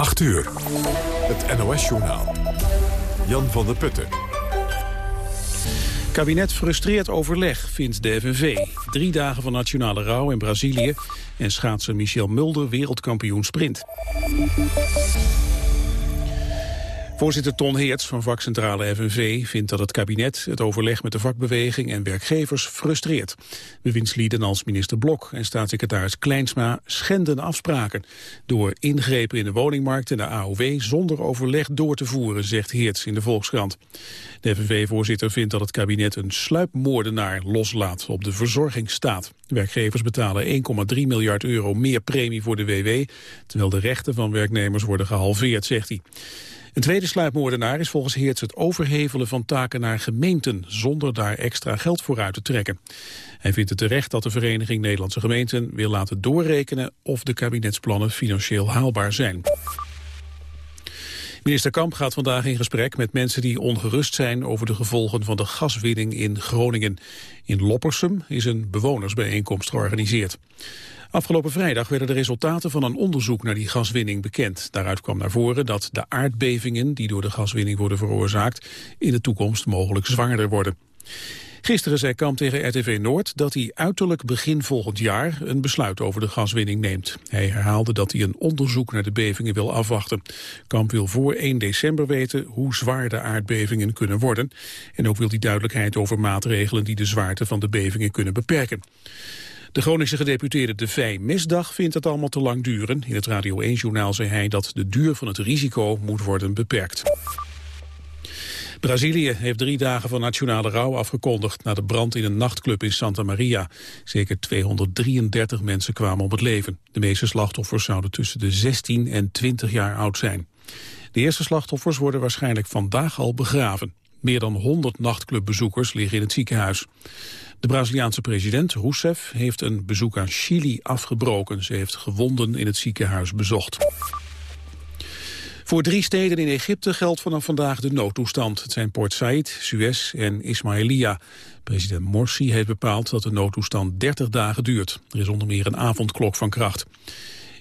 8 uur. Het NOS-journaal. Jan van der Putten. Kabinet frustreert overleg, vindt de FNV. Drie dagen van nationale rouw in Brazilië... en schaatser Michel Mulder wereldkampioen sprint. Voorzitter Ton Heerts van vakcentrale FNV vindt dat het kabinet het overleg met de vakbeweging en werkgevers frustreert. Bewindslieden als minister Blok en staatssecretaris Kleinsma schenden afspraken door ingrepen in de woningmarkt en de AOW zonder overleg door te voeren, zegt Heerts in de Volkskrant. De FNV-voorzitter vindt dat het kabinet een sluipmoordenaar loslaat op de verzorgingsstaat. Werkgevers betalen 1,3 miljard euro meer premie voor de WW, terwijl de rechten van werknemers worden gehalveerd, zegt hij. Een tweede sluipmoordenaar is volgens Heerts het overhevelen van taken naar gemeenten, zonder daar extra geld voor uit te trekken. Hij vindt het terecht dat de Vereniging Nederlandse Gemeenten wil laten doorrekenen of de kabinetsplannen financieel haalbaar zijn. Minister Kamp gaat vandaag in gesprek met mensen die ongerust zijn over de gevolgen van de gaswinning in Groningen. In Loppersum is een bewonersbijeenkomst georganiseerd. Afgelopen vrijdag werden de resultaten van een onderzoek naar die gaswinning bekend. Daaruit kwam naar voren dat de aardbevingen die door de gaswinning worden veroorzaakt in de toekomst mogelijk zwaarder worden. Gisteren zei Kamp tegen RTV Noord dat hij uiterlijk begin volgend jaar een besluit over de gaswinning neemt. Hij herhaalde dat hij een onderzoek naar de bevingen wil afwachten. Kamp wil voor 1 december weten hoe zwaar de aardbevingen kunnen worden. En ook wil hij duidelijkheid over maatregelen die de zwaarte van de bevingen kunnen beperken. De Groningse gedeputeerde De Vij Mesdag vindt het allemaal te lang duren. In het Radio 1-journaal zei hij dat de duur van het risico moet worden beperkt. Brazilië heeft drie dagen van nationale rouw afgekondigd... na de brand in een nachtclub in Santa Maria. Zeker 233 mensen kwamen om het leven. De meeste slachtoffers zouden tussen de 16 en 20 jaar oud zijn. De eerste slachtoffers worden waarschijnlijk vandaag al begraven. Meer dan 100 nachtclubbezoekers liggen in het ziekenhuis. De Braziliaanse president Rousseff heeft een bezoek aan Chili afgebroken. Ze heeft gewonden in het ziekenhuis bezocht. Voor drie steden in Egypte geldt vanaf vandaag de noodtoestand. Het zijn Port Said, Suez en Ismailia. President Morsi heeft bepaald dat de noodtoestand 30 dagen duurt. Er is onder meer een avondklok van kracht.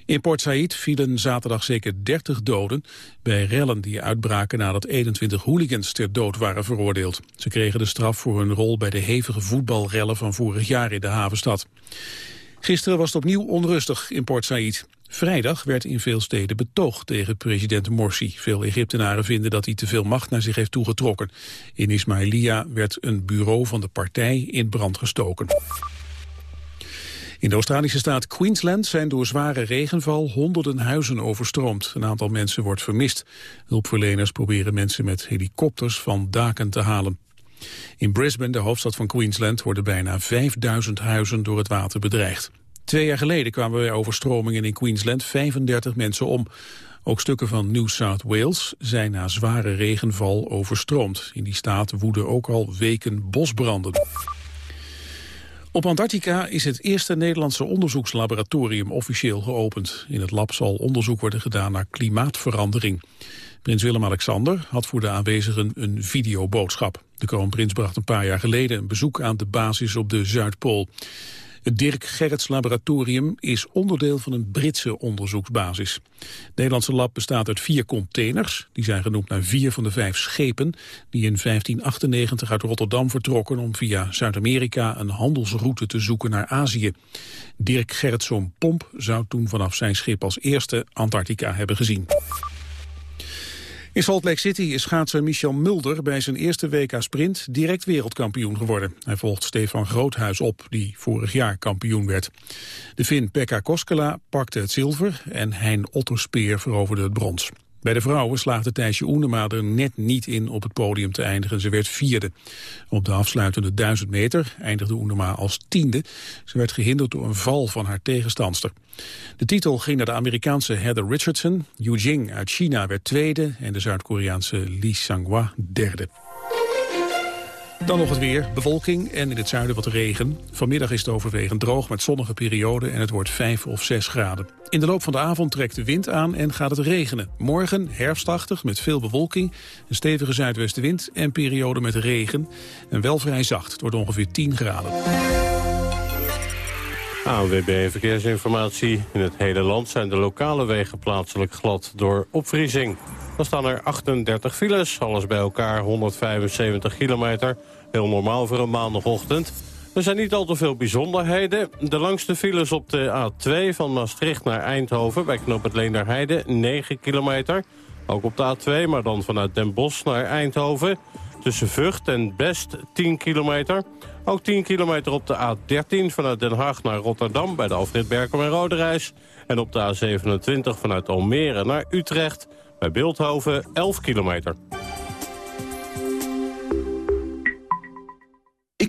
In Port Said vielen zaterdag zeker 30 doden bij rellen die uitbraken nadat 21 hooligans ter dood waren veroordeeld. Ze kregen de straf voor hun rol bij de hevige voetbalrellen van vorig jaar in de havenstad. Gisteren was het opnieuw onrustig in Port Said. Vrijdag werd in veel steden betoogd tegen president Morsi. Veel Egyptenaren vinden dat hij te veel macht naar zich heeft toegetrokken. In Ismailia werd een bureau van de partij in brand gestoken. In de Australische staat Queensland zijn door zware regenval honderden huizen overstroomd. Een aantal mensen wordt vermist. Hulpverleners proberen mensen met helikopters van daken te halen. In Brisbane, de hoofdstad van Queensland, worden bijna 5000 huizen door het water bedreigd. Twee jaar geleden kwamen bij overstromingen in Queensland 35 mensen om. Ook stukken van New South Wales zijn na zware regenval overstroomd. In die staat woeden ook al weken bosbranden. Op Antarctica is het eerste Nederlandse onderzoekslaboratorium officieel geopend. In het lab zal onderzoek worden gedaan naar klimaatverandering. Prins Willem-Alexander had voor de aanwezigen een videoboodschap. De kroonprins bracht een paar jaar geleden een bezoek aan de basis op de Zuidpool. Het Dirk Gerrits Laboratorium is onderdeel van een Britse onderzoeksbasis. Het Nederlandse lab bestaat uit vier containers. Die zijn genoemd naar vier van de vijf schepen... die in 1598 uit Rotterdam vertrokken... om via Zuid-Amerika een handelsroute te zoeken naar Azië. Dirk Gerritson Pomp zou toen vanaf zijn schip als eerste Antarctica hebben gezien. In Salt Lake City is schaatser Michel Mulder bij zijn eerste WK-sprint direct wereldkampioen geworden. Hij volgt Stefan Groothuis op, die vorig jaar kampioen werd. De Fin Pekka Koskela pakte het zilver en Hein Otterspeer veroverde het brons. Bij de vrouwen slaagde Thijsje Oenema er net niet in op het podium te eindigen. Ze werd vierde. Op de afsluitende 1000 meter eindigde Oenema als tiende. Ze werd gehinderd door een val van haar tegenstandster. De titel ging naar de Amerikaanse Heather Richardson. Yu Jing uit China werd tweede en de Zuid-Koreaanse Lee Sang-hwa derde. Dan nog het weer, bewolking en in het zuiden wat regen. Vanmiddag is het overwegend droog met zonnige perioden en het wordt 5 of 6 graden. In de loop van de avond trekt de wind aan en gaat het regenen. Morgen herfstachtig met veel bewolking, een stevige zuidwestenwind en periode met regen. En wel vrij zacht, het wordt ongeveer 10 graden. ANWB Verkeersinformatie. In het hele land zijn de lokale wegen plaatselijk glad door opvriezing. Dan staan er 38 files, alles bij elkaar 175 kilometer. Heel normaal voor een maandagochtend. Er zijn niet al te veel bijzonderheden. De langste files op de A2 van Maastricht naar Eindhoven... bij knoop het Leenderheide, 9 kilometer. Ook op de A2, maar dan vanuit Den Bosch naar Eindhoven. Tussen Vught en Best, 10 kilometer. Ook 10 kilometer op de A13 vanuit Den Haag naar Rotterdam... bij de Alfred Berkom en Roderijs. En op de A27 vanuit Almere naar Utrecht... bij Beeldhoven, 11 kilometer.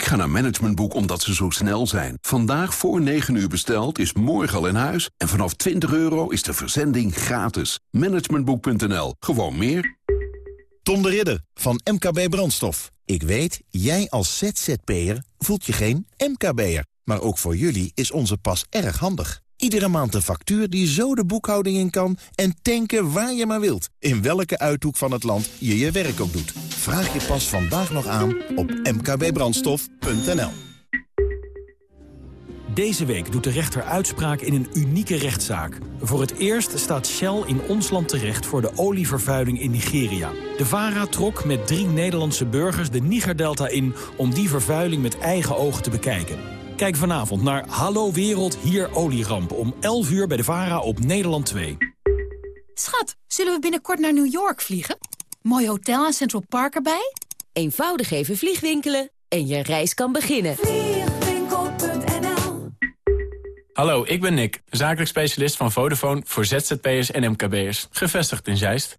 Ik ga naar Managementboek omdat ze zo snel zijn. Vandaag voor 9 uur besteld is morgen al in huis. En vanaf 20 euro is de verzending gratis. Managementboek.nl. Gewoon meer. Tom de Ridder van MKB Brandstof. Ik weet, jij als ZZP'er voelt je geen MKB'er. Maar ook voor jullie is onze pas erg handig. Iedere maand een factuur die zo de boekhouding in kan... en tanken waar je maar wilt. In welke uithoek van het land je je werk ook doet. Vraag je pas vandaag nog aan op mkbbrandstof.nl. Deze week doet de rechter uitspraak in een unieke rechtszaak. Voor het eerst staat Shell in ons land terecht voor de olievervuiling in Nigeria. De VARA trok met drie Nederlandse burgers de Nigerdelta in... om die vervuiling met eigen ogen te bekijken. Kijk vanavond naar Hallo Wereld, hier olieramp... om 11 uur bij de VARA op Nederland 2. Schat, zullen we binnenkort naar New York vliegen? Mooi hotel en Central Park erbij? Eenvoudig even vliegwinkelen en je reis kan beginnen. Hallo, ik ben Nick, zakelijk specialist van Vodafone voor ZZP'ers en MKB'ers. Gevestigd in Zeist.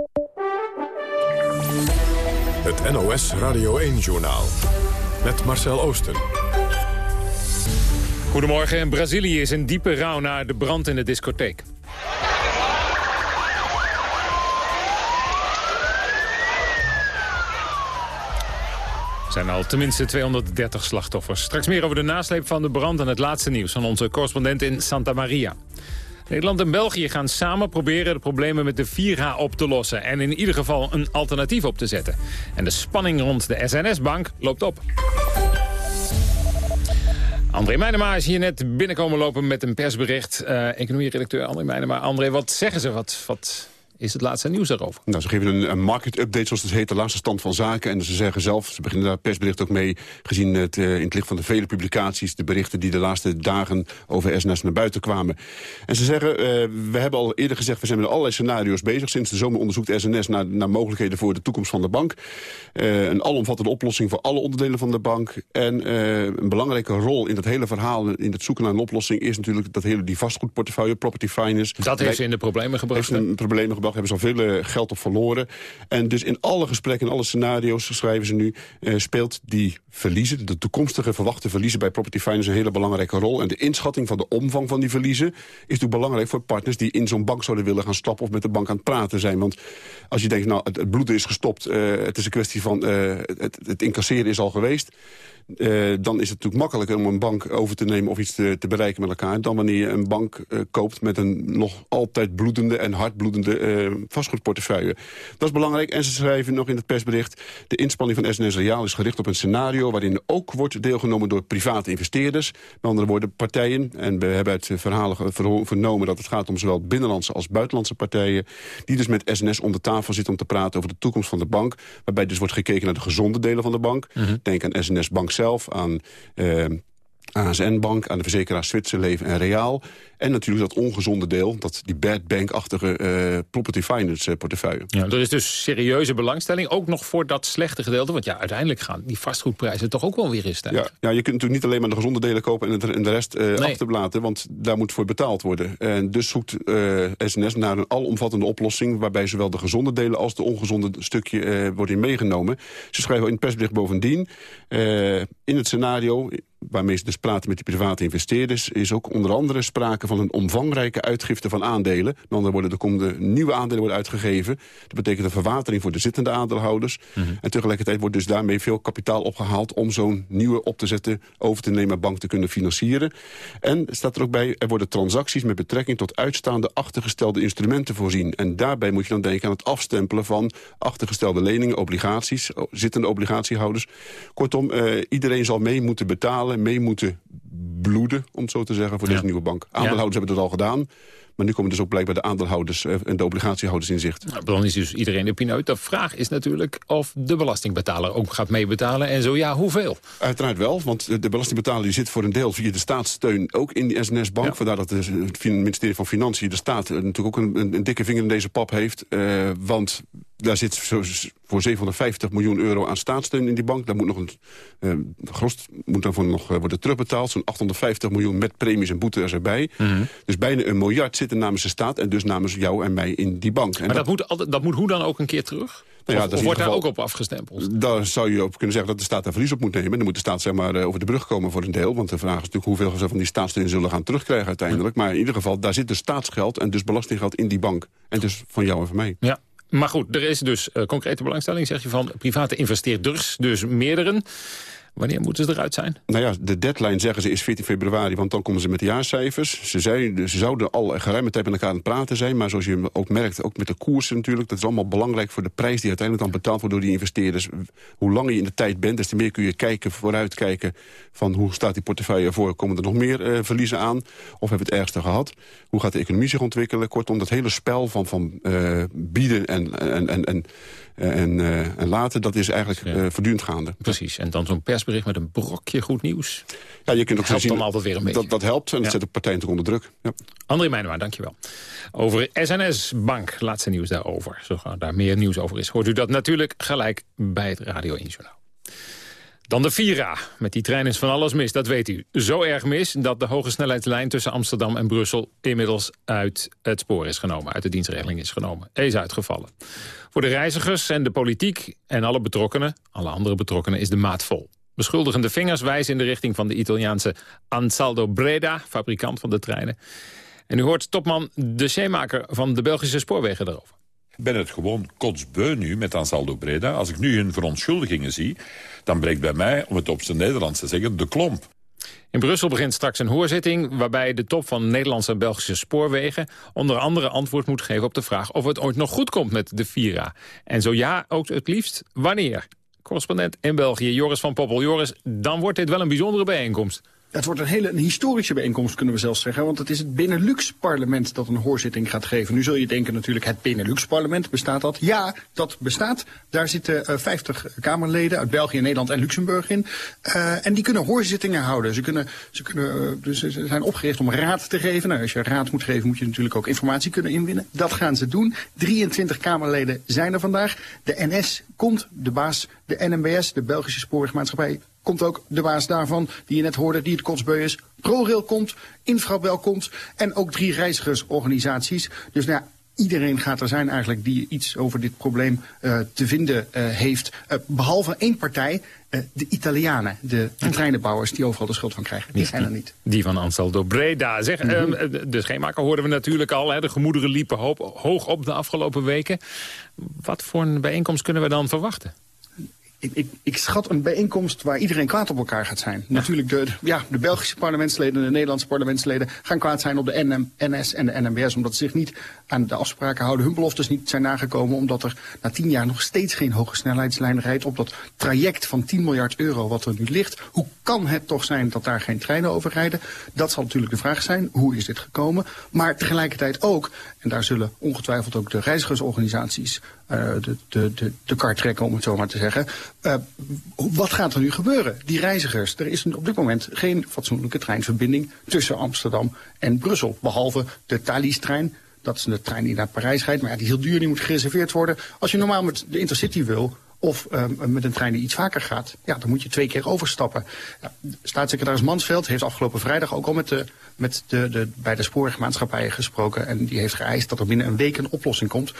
Het NOS Radio 1-journaal. Met Marcel Oosten. Goedemorgen. Brazilië is in diepe rouw na de brand in de discotheek. Zijn al tenminste 230 slachtoffers. Straks meer over de nasleep van de brand en het laatste nieuws... van onze correspondent in Santa Maria. Nederland en België gaan samen proberen de problemen met de 4H op te lossen... en in ieder geval een alternatief op te zetten. En de spanning rond de SNS-bank loopt op. André Meijnema is hier net binnenkomen lopen met een persbericht. Uh, Economie-redacteur André Meijnema. André, wat zeggen ze? Wat, wat is het laatste nieuws daarover? Nou, ze geven een, een market update, zoals het heet, de laatste stand van zaken. En ze zeggen zelf, ze beginnen daar persbericht ook mee... gezien het, uh, in het licht van de vele publicaties... de berichten die de laatste dagen over SNS naar buiten kwamen. En ze zeggen, uh, we hebben al eerder gezegd... we zijn met allerlei scenario's bezig. Sinds de zomer onderzoekt SNS naar, naar mogelijkheden voor de toekomst van de bank. Uh, een alomvattende oplossing voor alle onderdelen van de bank. En een belangrijke rol in dat hele verhaal... in het zoeken naar een oplossing... is natuurlijk dat hele die vastgoedportefeuille, property finance... Dat heeft ze in de problemen gebracht. Heeft in problemen gebracht hebben ze al veel uh, geld op verloren. En dus in alle gesprekken, in alle scenario's, schrijven ze nu... Uh, speelt die verliezen, de toekomstige verwachte verliezen... bij property finance een hele belangrijke rol. En de inschatting van de omvang van die verliezen... is natuurlijk belangrijk voor partners die in zo'n bank zouden willen gaan stappen... of met de bank aan het praten zijn. Want als je denkt, nou, het, bloeden is gestopt... Uh, het is een kwestie van, het, het incasseren is al geweest... Uh, dan is het natuurlijk makkelijker om een bank over te nemen... of iets te, te bereiken met elkaar... dan wanneer je een bank uh, koopt met een nog altijd bloedende... en hardbloedende uh, vastgoedportefeuille. Dat is belangrijk. En ze schrijven nog in het persbericht... de inspanning van SNS Reaal is gericht op een scenario... waarin ook wordt deelgenomen door private investeerders. Met andere woorden, partijen. En we hebben uit verhalen vernomen dat het gaat om zowel binnenlandse als buitenlandse partijen... die dus met SNS om de tafel zitten om te praten over de toekomst van de bank. Waarbij dus wordt gekeken naar de gezonde delen van de bank. Mm -hmm. Denk aan SNS Bank zelf, aan uh, ASN-bank, aan de verzekeraars Zwitserleven en Reaal. En natuurlijk dat ongezonde deel, dat die bad bank-achtige uh, property finance portefeuille. Ja, er is dus serieuze belangstelling, ook nog voor dat slechte gedeelte. Want ja, uiteindelijk gaan die vastgoedprijzen toch ook wel weer eens stijgen. Ja, ja, je kunt natuurlijk niet alleen maar de gezonde delen kopen en, het, en de rest uh, nee. achterblaten. Want daar moet voor betaald worden. En dus zoekt uh, SNS naar een alomvattende oplossing... waarbij zowel de gezonde delen als de ongezonde stukje worden meegenomen. Ze schrijven in het persbericht bovendien... in het scenario waarmee ze dus praten met die private investeerders... is ook onder andere sprake van een omvangrijke uitgifte van aandelen. Met andere woorden, er komen nieuwe aandelen worden uitgegeven. Dat betekent een verwatering voor de zittende aandeelhouders. Mhm. En tegelijkertijd wordt dus daarmee veel kapitaal opgehaald... om zo'n nieuwe op te zetten, over te nemen bank te kunnen financieren. En staat er ook bij, er worden transacties met betrekking tot uitstaande achtergestelde instrumenten voorzien. En daarbij moet je dan denken aan het afstempelen van achtergestelde leningen, obligaties, zittende obligatiehouders. Kortom, eh, iedereen zal mee moeten betalen, mee moeten bloeden, om het zo te zeggen, voor deze nieuwe bank. Aandeelhouders hebben dat al gedaan. Maar nu komen dus ook blijkbaar de aandeelhouders eh, en de obligatiehouders in zicht. Nou, dan is dus iedereen de pineut. De vraag is natuurlijk of de belastingbetaler ook gaat meebetalen. En zo ja, hoeveel? Uiteraard wel, want de belastingbetaler die zit voor een deel via de staatssteun ook in die SNS-bank. Ja. Vandaar dat het ministerie van Financiën, de staat, natuurlijk ook een, een, dikke vinger in deze pap heeft. Uh, want daar zit voor 750 miljoen euro aan staatssteun in die bank. Daar moet nog een gros moet daarvoor nog worden terugbetaald. Zo'n 850 miljoen met premies en boetes erbij. Mm -hmm. Dus bijna een miljard zit er namens de staat en dus namens jou en mij in die bank. En maar dat, dat, moet, altijd, dat moet hoe dan ook een keer terug? Nou ja, of, of wordt daar ook op afgestempeld? Daar zou je op kunnen zeggen dat de staat daar verlies op moet nemen. Dan moet de staat zeg maar, over de brug komen voor een deel. Want de vraag is natuurlijk hoeveel ze van die staatssteun zullen gaan terugkrijgen uiteindelijk. Maar in ieder geval, daar zit dus staatsgeld en dus belastinggeld in die bank. En dus van jou en van mij. Ja. Maar goed, er is dus uh, concrete belangstelling, zeg je, van private investeerders, dus meerdere. Wanneer moeten ze eruit zijn? Nou ja, de deadline zeggen ze is 14 februari, want dan komen ze met de jaarcijfers. Ze, zeiden, ze zouden al geruime tijd met elkaar aan het praten zijn. Maar zoals je ook merkt, ook met de koersen natuurlijk... dat is allemaal belangrijk voor de prijs die uiteindelijk dan betaald wordt door die investeerders. Hoe langer je in de tijd bent, des te meer kun je kijken, vooruitkijken... van hoe staat die portefeuille ervoor, komen er nog meer uh, verliezen aan? Of hebben we het ergste gehad? Hoe gaat de economie zich ontwikkelen? Kortom, dat hele spel van, van uh, bieden en, en, en, en en, uh, en later, dat is eigenlijk ja. uh, voortdurend gaande. Precies, en dan zo'n persbericht met een brokje goed nieuws. Ja, je kunt ook helpt zien, dan altijd weer een beetje. Dat, dat helpt en dat ja. zet de partijen natuurlijk onder druk. Ja. André Meijnema, dankjewel. Over SNS Bank, laatste nieuws daarover. Zo daar meer nieuws over is, hoort u dat natuurlijk gelijk bij het Radio 1 Journaal. Dan de Vira. Met die trein is van alles mis, dat weet u. Zo erg mis dat de hoge snelheidslijn tussen Amsterdam en Brussel... inmiddels uit het spoor is genomen, uit de dienstregeling is genomen. Is uitgevallen. Voor de reizigers en de politiek en alle betrokkenen... alle andere betrokkenen is de maat vol. Beschuldigende vingers wijzen in de richting van de Italiaanse Ansaldo Breda... fabrikant van de treinen. En u hoort topman de Scheemaker van de Belgische Spoorwegen daarover. Ik ben het gewoon kotsbeu nu met Ansaldo Breda. Als ik nu hun verontschuldigingen zie, dan breekt bij mij, om het op zijn Nederlands te zeggen, de klomp. In Brussel begint straks een hoorzitting waarbij de top van Nederlandse en Belgische spoorwegen onder andere antwoord moet geven op de vraag of het ooit nog goed komt met de Vira. En zo ja, ook het liefst wanneer. Correspondent in België, Joris van Poppel. Joris, dan wordt dit wel een bijzondere bijeenkomst. Het wordt een hele een historische bijeenkomst, kunnen we zelfs zeggen. Want het is het Benelux-parlement dat een hoorzitting gaat geven. Nu zul je denken natuurlijk, het Benelux-parlement, bestaat dat? Ja, dat bestaat. Daar zitten uh, 50 Kamerleden uit België, Nederland en Luxemburg in. Uh, en die kunnen hoorzittingen houden. Ze, kunnen, ze, kunnen, dus ze zijn opgericht om raad te geven. Nou, als je raad moet geven, moet je natuurlijk ook informatie kunnen inwinnen. Dat gaan ze doen. 23 Kamerleden zijn er vandaag. De NS komt, de baas, de NMBS, de Belgische Spoorwegmaatschappij komt ook de baas daarvan, die je net hoorde, die het kotsbeu is. ProRail komt, Infrabel komt en ook drie reizigersorganisaties. Dus nou ja, iedereen gaat er zijn eigenlijk die iets over dit probleem uh, te vinden uh, heeft. Uh, behalve één partij, de Italianen, de treinenbouwers die overal de schuld van krijgen. Die zijn er niet. Die van Ansaldo Breda. Zeg, mm -hmm. de scheenmaker hoorden we natuurlijk al. Hè, de gemoederen liepen hoog op de afgelopen weken. Wat voor een bijeenkomst kunnen we dan verwachten? Ik, ik, ik, schat een bijeenkomst waar iedereen kwaad op elkaar gaat zijn. Ja. Natuurlijk, de, ja, de Belgische parlementsleden, de Nederlandse parlementsleden... gaan kwaad zijn op de NM, NS en de NMBS... omdat ze zich niet aan de afspraken houden. Hun beloftes niet zijn nagekomen... omdat er na tien jaar nog steeds geen hoge snelheidslijn rijdt... op dat traject van 10 miljard euro wat er nu ligt. Hoe kan het toch zijn dat daar geen treinen over rijden? Dat zal natuurlijk de vraag zijn. Hoe is dit gekomen? Maar tegelijkertijd ook, en daar zullen ongetwijfeld ook de reizigersorganisaties... Uh, de, de, de, de kar trekken, om het zo maar te zeggen... Uh, wat gaat er nu gebeuren? Die reizigers, er is op dit moment geen fatsoenlijke treinverbinding tussen Amsterdam en Brussel. Behalve de Thalys-trein, dat is de trein die naar Parijs rijdt. Maar ja, die is heel duur, die moet gereserveerd worden. Als je normaal met de Intercity wil, of ehm, met een trein die iets vaker gaat, ja, dan moet je twee keer overstappen. Staatssecretaris Mansveld heeft afgelopen vrijdag ook al met de, met de, de, bij gesproken. En die heeft geëist dat er binnen een week een oplossing komt.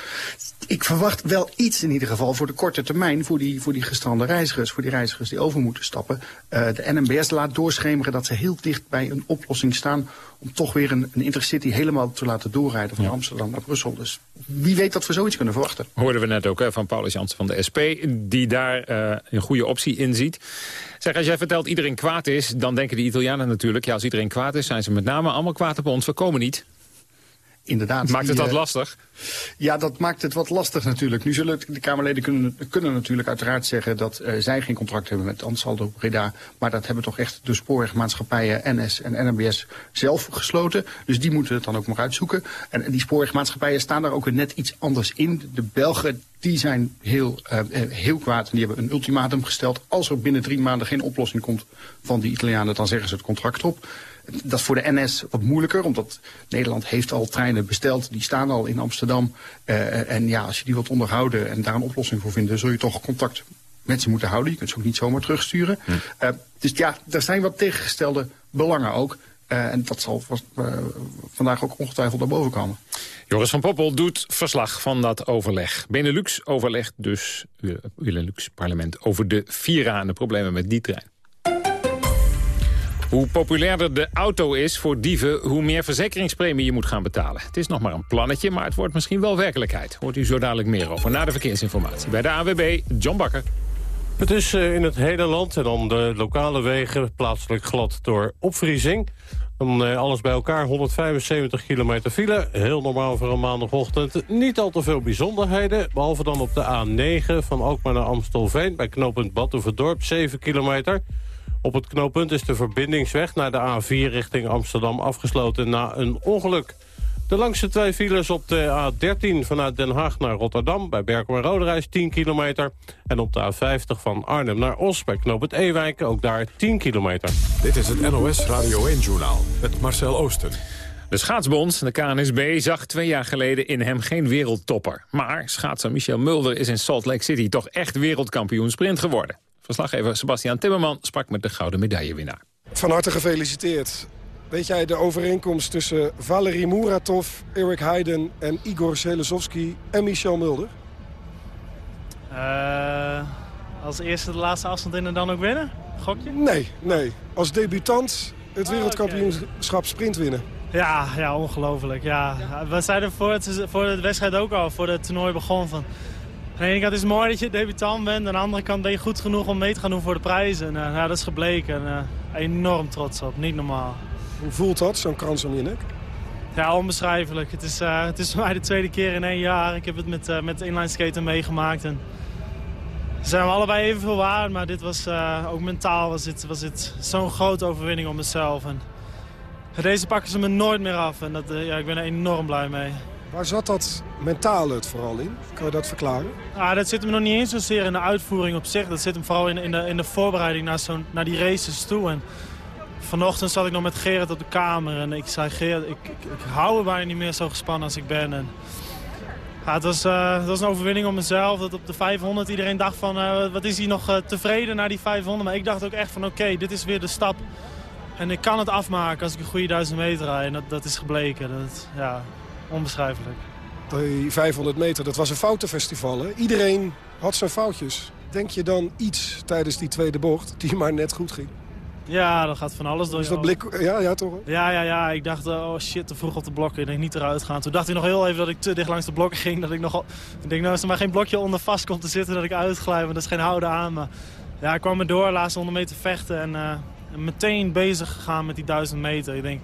Ik verwacht wel iets in ieder geval voor de korte termijn voor die, voor die gestrande reizigers. Voor die reizigers die over moeten stappen. Uh, de NMBS laat doorschemeren dat ze heel dicht bij een oplossing staan om toch weer een, een intercity helemaal te laten doorrijden van Amsterdam naar Brussel. Dus wie weet dat we zoiets kunnen verwachten. Hoorden we net ook hè, van Paulus Jansen van de SP, die daar uh, een goede optie in ziet. Zeg, als jij vertelt iedereen kwaad is, dan denken de Italianen natuurlijk... ja, als iedereen kwaad is, zijn ze met name allemaal kwaad op ons. We komen niet inderdaad... Maakt het dat lastig? Ja, dat maakt het wat lastig natuurlijk. Nu zullen de Kamerleden kunnen, kunnen natuurlijk uiteraard zeggen... dat uh, zij geen contract hebben met Ansaldo Breda. Maar dat hebben toch echt de spoorwegmaatschappijen NS en NMBS zelf gesloten. Dus die moeten het dan ook nog uitzoeken. En, en die spoorwegmaatschappijen staan daar ook net iets anders in. De Belgen die zijn heel, uh, heel kwaad en die hebben een ultimatum gesteld. Als er binnen drie maanden geen oplossing komt van die Italianen... dan zeggen ze het contract op. Dat is voor de NS wat moeilijker, omdat Nederland heeft al treinen besteld. Die staan al in Amsterdam. Uh, en ja, als je die wilt onderhouden en daar een oplossing voor vinden... zul je toch contact met ze moeten houden. Je kunt ze ook niet zomaar terugsturen. Hm. Uh, dus ja, er zijn wat tegengestelde belangen ook. Uh, en dat zal vandaag ook ongetwijfeld naar boven komen. Joris van Poppel doet verslag van dat overleg. Benelux overlegt dus, Benelux parlement, over de Vira en de problemen met die trein. Hoe populairder de auto is voor dieven, hoe meer verzekeringspremie je moet gaan betalen. Het is nog maar een plannetje, maar het wordt misschien wel werkelijkheid. Hoort u zo dadelijk meer over na de verkeersinformatie. Bij de AWB, John Bakker. Het is eh, in het hele land en dan de lokale wegen plaatselijk glad door opvriezing. Eh, alles bij elkaar 175 kilometer file. Heel normaal voor een maandagochtend. Niet al te veel bijzonderheden. Behalve dan op de A9 van Alkmaar naar Amstelveen. Bij knooppunt Badhoevedorp 7 kilometer. Op het knooppunt is de verbindingsweg naar de A4 richting Amsterdam afgesloten na een ongeluk. De langste twee files op de A13 vanuit Den Haag naar Rotterdam... bij Berkel en Roderijs 10 kilometer. En op de A50 van Arnhem naar Os bij knooppunt Ewijk ook daar 10 kilometer. Dit is het NOS Radio 1-journaal met Marcel Oosten. De schaatsbond, de KNSB, zag twee jaar geleden in hem geen wereldtopper. Maar schaatser Michel Mulder is in Salt Lake City toch echt wereldkampioen sprint geworden. Verslaggever Sebastian Timmerman sprak met de gouden medaillewinnaar. Van harte gefeliciteerd. Weet jij de overeenkomst tussen Valerie Muratov, Eric Heiden en Igor Selesovski en Michel Mulder? Uh, als eerste de laatste afstand in en dan ook winnen? Gokje? Nee, nee. Als debutant het oh, wereldkampioenschap sprint winnen. Ja, ja ongelooflijk. Ja. We zeiden voor, het, voor de wedstrijd ook al, voor het toernooi begon van... Aan de ene kant is het mooi dat je debutant bent. Aan de andere kant ben je goed genoeg om mee te gaan doen voor de prijzen. En, uh, ja, dat is gebleken. En, uh, enorm trots op. Niet normaal. Hoe voelt dat, zo'n krans om je nek? Ja, onbeschrijfelijk. Het is, uh, het is voor mij de tweede keer in één jaar. Ik heb het met, met inline skaten meegemaakt. En zijn we allebei evenveel waard. Maar dit was ook mentaal was dit, was dit zo'n grote overwinning op mezelf. En deze pakken ze me nooit meer af. En dat, ja, ik ben er enorm blij mee. Waar zat dat mentaal het vooral in? Kan je dat verklaren? Ah, dat zit hem nog niet eens zozeer in de uitvoering op zich. Dat zit hem vooral in, in, de, in de voorbereiding naar, zo naar die races toe. En vanochtend zat ik nog met Gerrit op de kamer en ik zei... Gerrit, ik, ik, hou er bijna niet meer zo gespannen als ik ben. En, ja, het, was, uh, het was een overwinning op mezelf. Dat op de 500 iedereen dacht van... Uh, wat is hij nog uh, tevreden naar die 500? Maar ik dacht ook echt van oké, dit is weer de stap. En ik kan het afmaken als ik een goede 1000 meter rijd. En dat, dat is gebleken. Dat, ja, onbeschrijfelijk. Die 500 meter, dat was een foutenfestival. Hè? Iedereen had zijn foutjes. Denk je dan iets tijdens die tweede bocht die maar net goed ging? Ja, dat gaat van alles door. Dus dat blik, ja, ja, toch? Ja, ja, ja. Ik dacht, oh shit, te vroeg op de blokken. Ik denk niet eruit gaan. Toen dacht ik nog heel even dat ik te dicht langs de blokken ging. Dat ik nog, ik denk, nou, als er maar geen blokje onder vast komt te zitten, dat ik uitglijd. Want dat is geen houden aan. Maar ja, ik kwam er door, laatste 100 meter vechten. En uh, meteen bezig gegaan met die 1000 meter. Ik denk,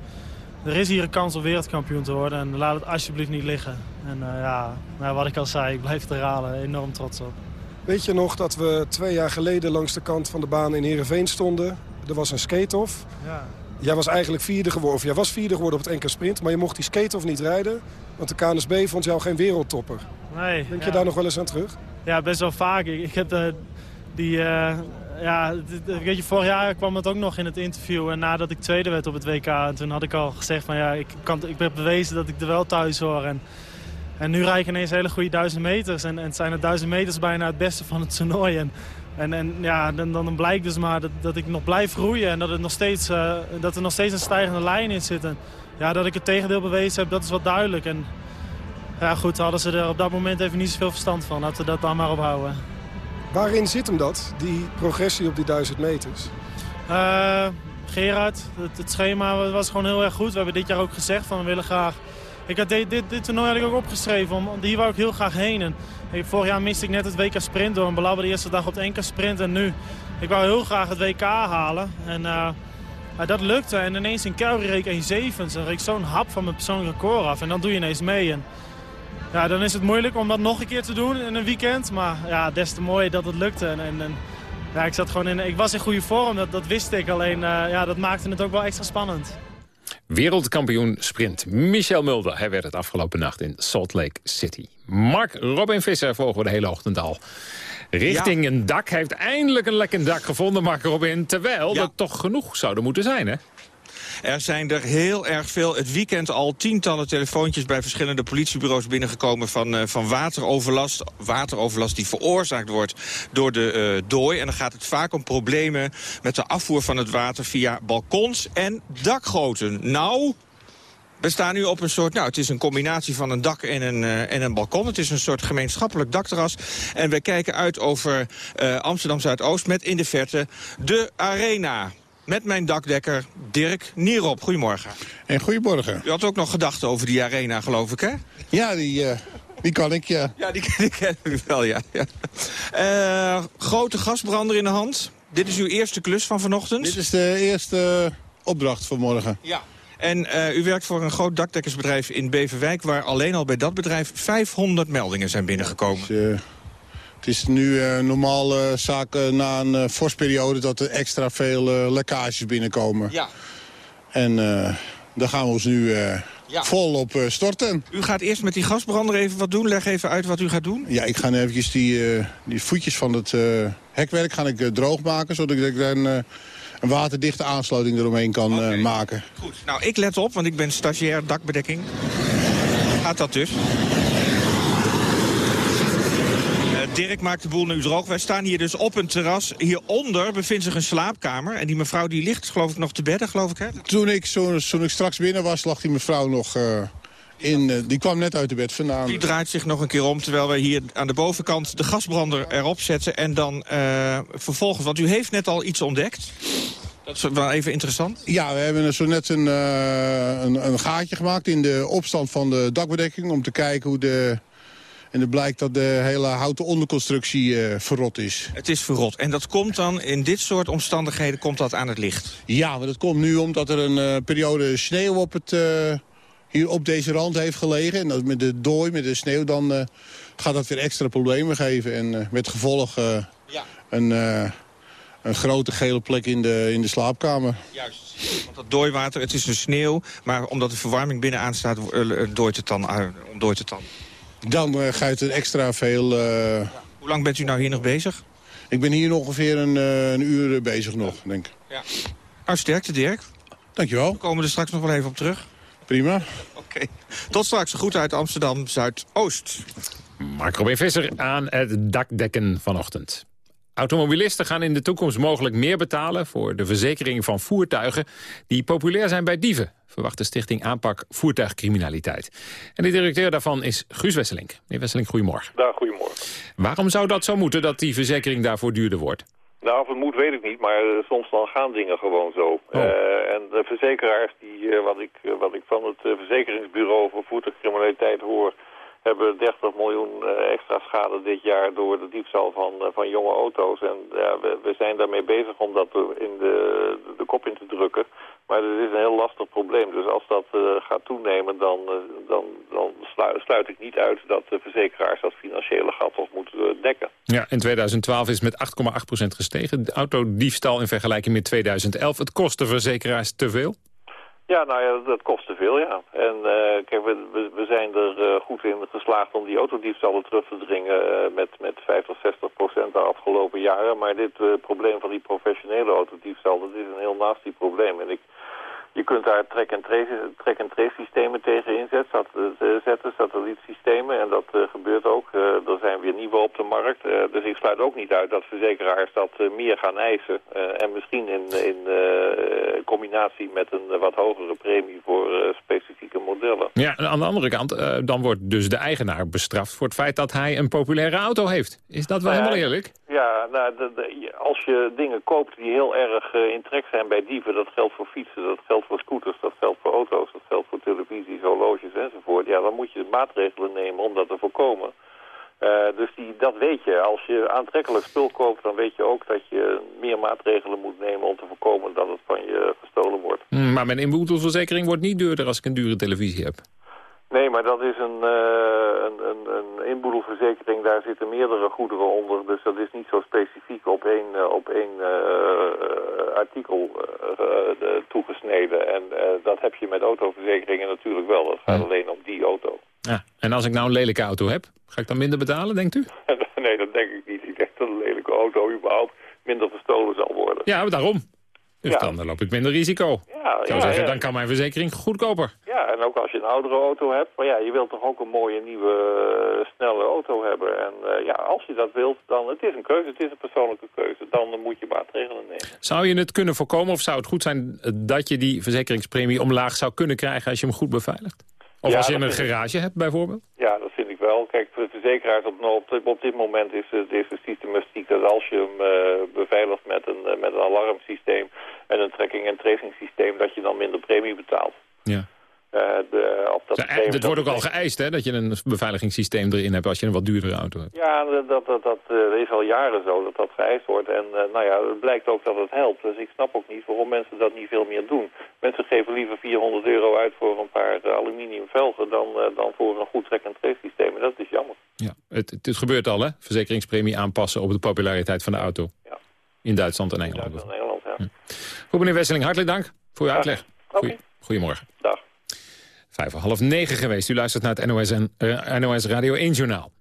er is hier een kans om wereldkampioen te worden. En laat het alsjeblieft niet liggen. En uh, ja, nou, wat ik al zei, ik blijf het herhalen. Enorm trots op. Weet je nog dat we twee jaar geleden langs de kant van de baan in Heerenveen stonden? Er was een skate-off. Ja. Jij was eigenlijk vierde geworden, of jij was vierde geworden op het NK Sprint... maar je mocht die skate-off niet rijden, want de KNSB vond jou geen wereldtopper. Nee. Denk je daar nog wel eens aan terug? Ja, best wel vaak. Ik, ik heb de, die, uh, ja, weet je, vorig jaar kwam het ook nog in het interview. En nadat ik tweede werd op het WK. En toen had ik al gezegd van ja, ik, kan, ik heb bewezen dat ik er wel thuis hoor. En En nu rijd ik ineens hele goede duizend meters. En, en zijn de duizend meters bijna het beste van het toernooi. En, en, en ja, dan, dan blijkt dus maar dat, dat ik nog blijf groeien. En dat, het nog steeds, uh, dat er nog steeds een stijgende lijn in zit. En, ja, dat ik het tegendeel bewezen heb, dat is wel duidelijk. En ja, goed, hadden ze er op dat moment even niet zoveel verstand van. Laten we dat dan maar ophouden. Waarin zit hem dat, die progressie op die duizend meters? Uh, Gerard, het, het, schema was gewoon heel erg goed. We hebben dit jaar ook gezegd van we willen graag... Ik had dit, dit, dit toernooi had ik ook opgeschreven, om, hier wou ik heel graag heen. En, vorig jaar miste ik net het WK Sprint door een belabber de eerste dag op de NK Sprint. En nu, ik wou heel graag het WK halen. En uh, dat lukte. En ineens in Calgary reek 1.7. Dan reek zo'n hap van mijn persoonlijke record af. En dan doe je ineens mee. En, ja, dan is het moeilijk om dat nog een keer te doen in een weekend. Maar ja, des te mooier dat het lukte. En, en, ja, ik, zat gewoon in, ik was in goede vorm, dat, dat wist ik. Alleen uh, ja, dat maakte het ook wel extra spannend. Wereldkampioen sprint Michel Mulder. Hij werd het afgelopen nacht in Salt Lake City. Mark Robin Visser volgen we de hele ochtend al. Richting een dak. Hij heeft eindelijk een lekker dak gevonden, Mark Robin. Terwijl ja. er toch genoeg zouden moeten zijn, hè? Er zijn er heel erg veel. Het weekend al tientallen telefoontjes bij verschillende politiebureaus binnengekomen van, uh, van wateroverlast. Wateroverlast die veroorzaakt wordt door de uh, dooi. En dan gaat het vaak om problemen met de afvoer van het water via balkons en dakgoten. Nou, we staan nu op een soort, nou het is een combinatie van een dak en een, uh, en een balkon. Het is een soort gemeenschappelijk dakterras. En we kijken uit over Amsterdam Zuidoost met in de verte de arena. Met mijn dakdekker Dirk Nierop. Goedemorgen. En goedemorgen. U had ook nog gedachten over die arena, geloof ik, hè? Ja, die, uh, die kan ik, ja. Ja, die, die ken ik wel, ja. ja. Uh, grote gasbrander in de hand. Dit is uw eerste klus van vanochtend? Dit is de eerste opdracht van morgen. Ja. En uh, u werkt voor een groot dakdekkersbedrijf in Beverwijk... waar alleen al bij dat bedrijf 500 meldingen zijn binnengekomen. Dus, het is nu uh, normaal uh, zaak uh, na een uh, vorstperiode dat er extra veel lekkages binnenkomen. Ja. En daar gaan we ons nu ja. vol op storten. U gaat eerst met die gasbrander even wat doen. Leg even uit wat u gaat doen. Ja, ik ga eventjes die, die voetjes van het hekwerk gaan ik, droog maken. Zodat ik dan een waterdichte aansluiting eromheen kan okay. maken. Goed, nou ik let op, want ik ben stagiair dakbedekking. Gaat dat dus? Dirk maakt de boel nu droog. Wij staan hier dus op een terras. Hieronder bevindt zich een slaapkamer. En die mevrouw die ligt geloof ik nog te bedden, geloof ik hè? Toen ik, zo, toen ik straks binnen was, lag die mevrouw nog... Uh... In, uh, die kwam net uit de bed vandaan. Die draait zich nog een keer om, terwijl wij hier aan de bovenkant de gasbrander erop zetten. En dan uh, vervolgens, want u heeft net al iets ontdekt. Dat is wel even interessant. Ja, we hebben zo net een, uh, een, een, gaatje gemaakt in de opstand van de dakbedekking... om te kijken hoe de, en het blijkt dat de hele houten onderconstructie uh, verrot is. Het is verrot. En dat komt dan, in dit soort omstandigheden, komt dat aan het licht? Ja, maar dat komt nu omdat er een uh, periode sneeuw op, het, uh, hier op deze rand heeft gelegen. En dat met de dooi, met de sneeuw, dan gaat dat weer extra problemen geven. En met gevolg ja. een, een grote gele plek in de, in de slaapkamer. Juist. Want dat dooiwater, het is een sneeuw, maar omdat de verwarming binnenaan staat, dooit het dan. Dooit het dan. Dan uh, ga je het extra veel... Uh... Hoe lang bent u nou hier nog bezig? Ik ben hier ongeveer een, uh, een uur bezig nog, denk ik. Ja. Nou, sterkte Dirk. Dankjewel. We komen er straks nog wel even op terug. Prima. Oké. Okay. Tot straks. Goed uit Amsterdam Zuidoost. Mark Robin Visser aan het dakdekken vanochtend. Automobilisten gaan in de toekomst mogelijk meer betalen... voor de verzekering van voertuigen die populair zijn bij dieven... verwacht de stichting Aanpak Voertuigcriminaliteit. En de directeur daarvan is Guus Wesselink. Meneer Wesselink, goedemorgen. Daar, goedemorgen. Waarom zou dat zo moeten dat die verzekering daarvoor duurder wordt? Nou, of het moet weet ik niet, maar uh, soms dan gaan dingen gewoon zo. Oh. Uh, en de verzekeraars, die, uh, wat, ik, wat ik van het verzekeringsbureau voor voertuigcriminaliteit hoor hebben 30 miljoen uh, extra schade dit jaar door de diefstal van, uh, van jonge auto's. En ja, we, zijn daarmee bezig om dat in de, de kop in te drukken. Maar het is een heel lastig probleem. Dus als dat uh, gaat toenemen, dan, dan, dan sluit, ik niet uit dat de verzekeraars dat financiële gat toch moeten dekken. Ja, in 2012 is met 8,8% gestegen. De autodiefstal in vergelijking met 2011. Het kost de verzekeraars te veel? Ja, nou ja, dat kost te veel, ja. En uh, kijk, we, we, zijn er uh, goed in geslaagd om die autodiefstallen terug te dringen uh, met, met 50, 60 procent de afgelopen jaren. Maar dit probleem van die professionele autodiefstal, dat is een heel nasty probleem. En ik, Je kunt daar track-and-trace track trace systemen tegen inzetten, sat, uh, zetten, satellietsystemen. En dat uh, gebeurt ook. Uh, er zijn weer nieuwe op de markt. dus ik sluit ook niet uit dat verzekeraars dat meer gaan eisen. en misschien in, in combinatie met een wat hogere premie voor specifieke modellen. Ja, en aan de andere kant, dan wordt dus de eigenaar bestraft voor het feit dat hij een populaire auto heeft. Is dat wel helemaal eerlijk? Ja, nou, de, als je dingen koopt die heel erg in trek zijn bij dieven, dat geldt voor fietsen, dat geldt voor scooters, dat geldt voor auto's, dat geldt voor televisies, horloges enzovoort. Ja, dan moet je maatregelen nemen om dat te voorkomen. Uh, dus die, dat weet je. Als je aantrekkelijk spul koopt, dan weet je ook dat je meer maatregelen moet nemen om te voorkomen dat het van je gestolen wordt. Mm, maar mijn inboedelverzekering wordt niet duurder als ik een dure televisie heb. Nee, maar dat is een, uh, een, een, een inboedelverzekering. Daar zitten meerdere goederen onder. Dus dat is niet zo specifiek op één, uh, op één uh, artikel toegesneden. En dat heb je met autoverzekeringen natuurlijk wel. Dat gaat alleen om die auto. Ja. En als ik nou een lelijke auto heb, ga ik dan minder betalen, denkt u? nee, dat denk ik niet. Ik denk dat een lelijke auto überhaupt minder verstolen zal worden. Ja, daarom. Dus ja. dan loop ik minder risico. Ja, ik zou zeggen, dan kan mijn verzekering goedkoper. Ja, en ook als je een oudere auto hebt. Maar ja, je wilt toch ook een mooie nieuwe snelle auto hebben. En uh, ja, als je dat wilt, dan het is een keuze, het is een persoonlijke keuze. Dan moet je maatregelen nemen. Zou je het kunnen voorkomen of zou het goed zijn dat je die verzekeringspremie omlaag zou kunnen krijgen als je hem goed beveiligt? Of als je een garage hebt bijvoorbeeld? Ja, dat vind ik wel. Kijk, voor de verzekeraars op, op, op dit moment is, is de systematiek dat als je hem uh, beveiligt met een, uh, met een alarmsysteem en een tracking- en tracing systeem, dat je dan minder premie betaalt. Ja. De, of dat ja, het wordt ook al geëist hè, dat je een beveiligingssysteem erin hebt als je een wat duurdere auto hebt. Ja, dat, dat, dat uh, is al jaren zo dat dat geëist wordt. En nou ja, het blijkt ook dat het helpt. Dus ik snap ook niet waarom mensen dat niet veel meer doen. Mensen geven liever 400 euro uit voor een paar aluminium velgen dan, dan voor een goed track- en trace systeem. En dat is jammer. Ja, het, het, gebeurt al hè, verzekeringspremie aanpassen op de populariteit van de auto. Ja. In Duitsland en Engeland. In Duitsland en Engeland, ja. Goed meneer Wesseling, hartelijk dank voor uw uitleg. Goedemorgen. Dag. Vijf voor half negen geweest. U luistert naar het NOS, NOS Radio 1 Journaal.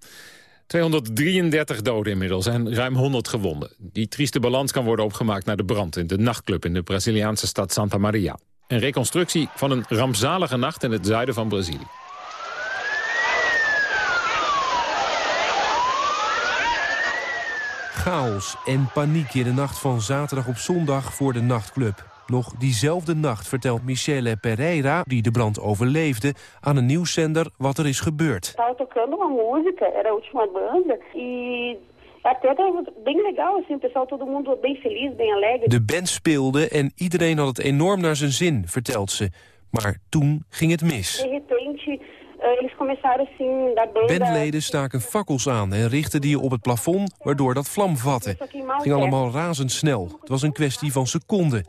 233 doden inmiddels en ruim 100 gewonden. Die trieste balans kan worden opgemaakt naar de brand in de nachtclub in de Braziliaanse stad Santa Maria. Een reconstructie van een rampzalige nacht in het zuiden van Brazilië. Chaos en paniek in de nacht van zaterdag op zondag voor de nachtclub. Nog diezelfde nacht vertelt Michele Pereira, die de brand overleefde, aan een nieuwszender wat er is gebeurd. Estava tocando uma música, era a última banda e até bem legal, assim, o pessoal todo mundo bem feliz, bem alegre. De band speelde en iedereen had het enorm naar zijn zin, vertelt ze. Maar toen ging het mis. De repente uh, Bandleden staken fakkels aan en richtten die op het plafond, waardoor dat vlam vatte. Het ging allemaal razendsnel. Het was een kwestie van seconden.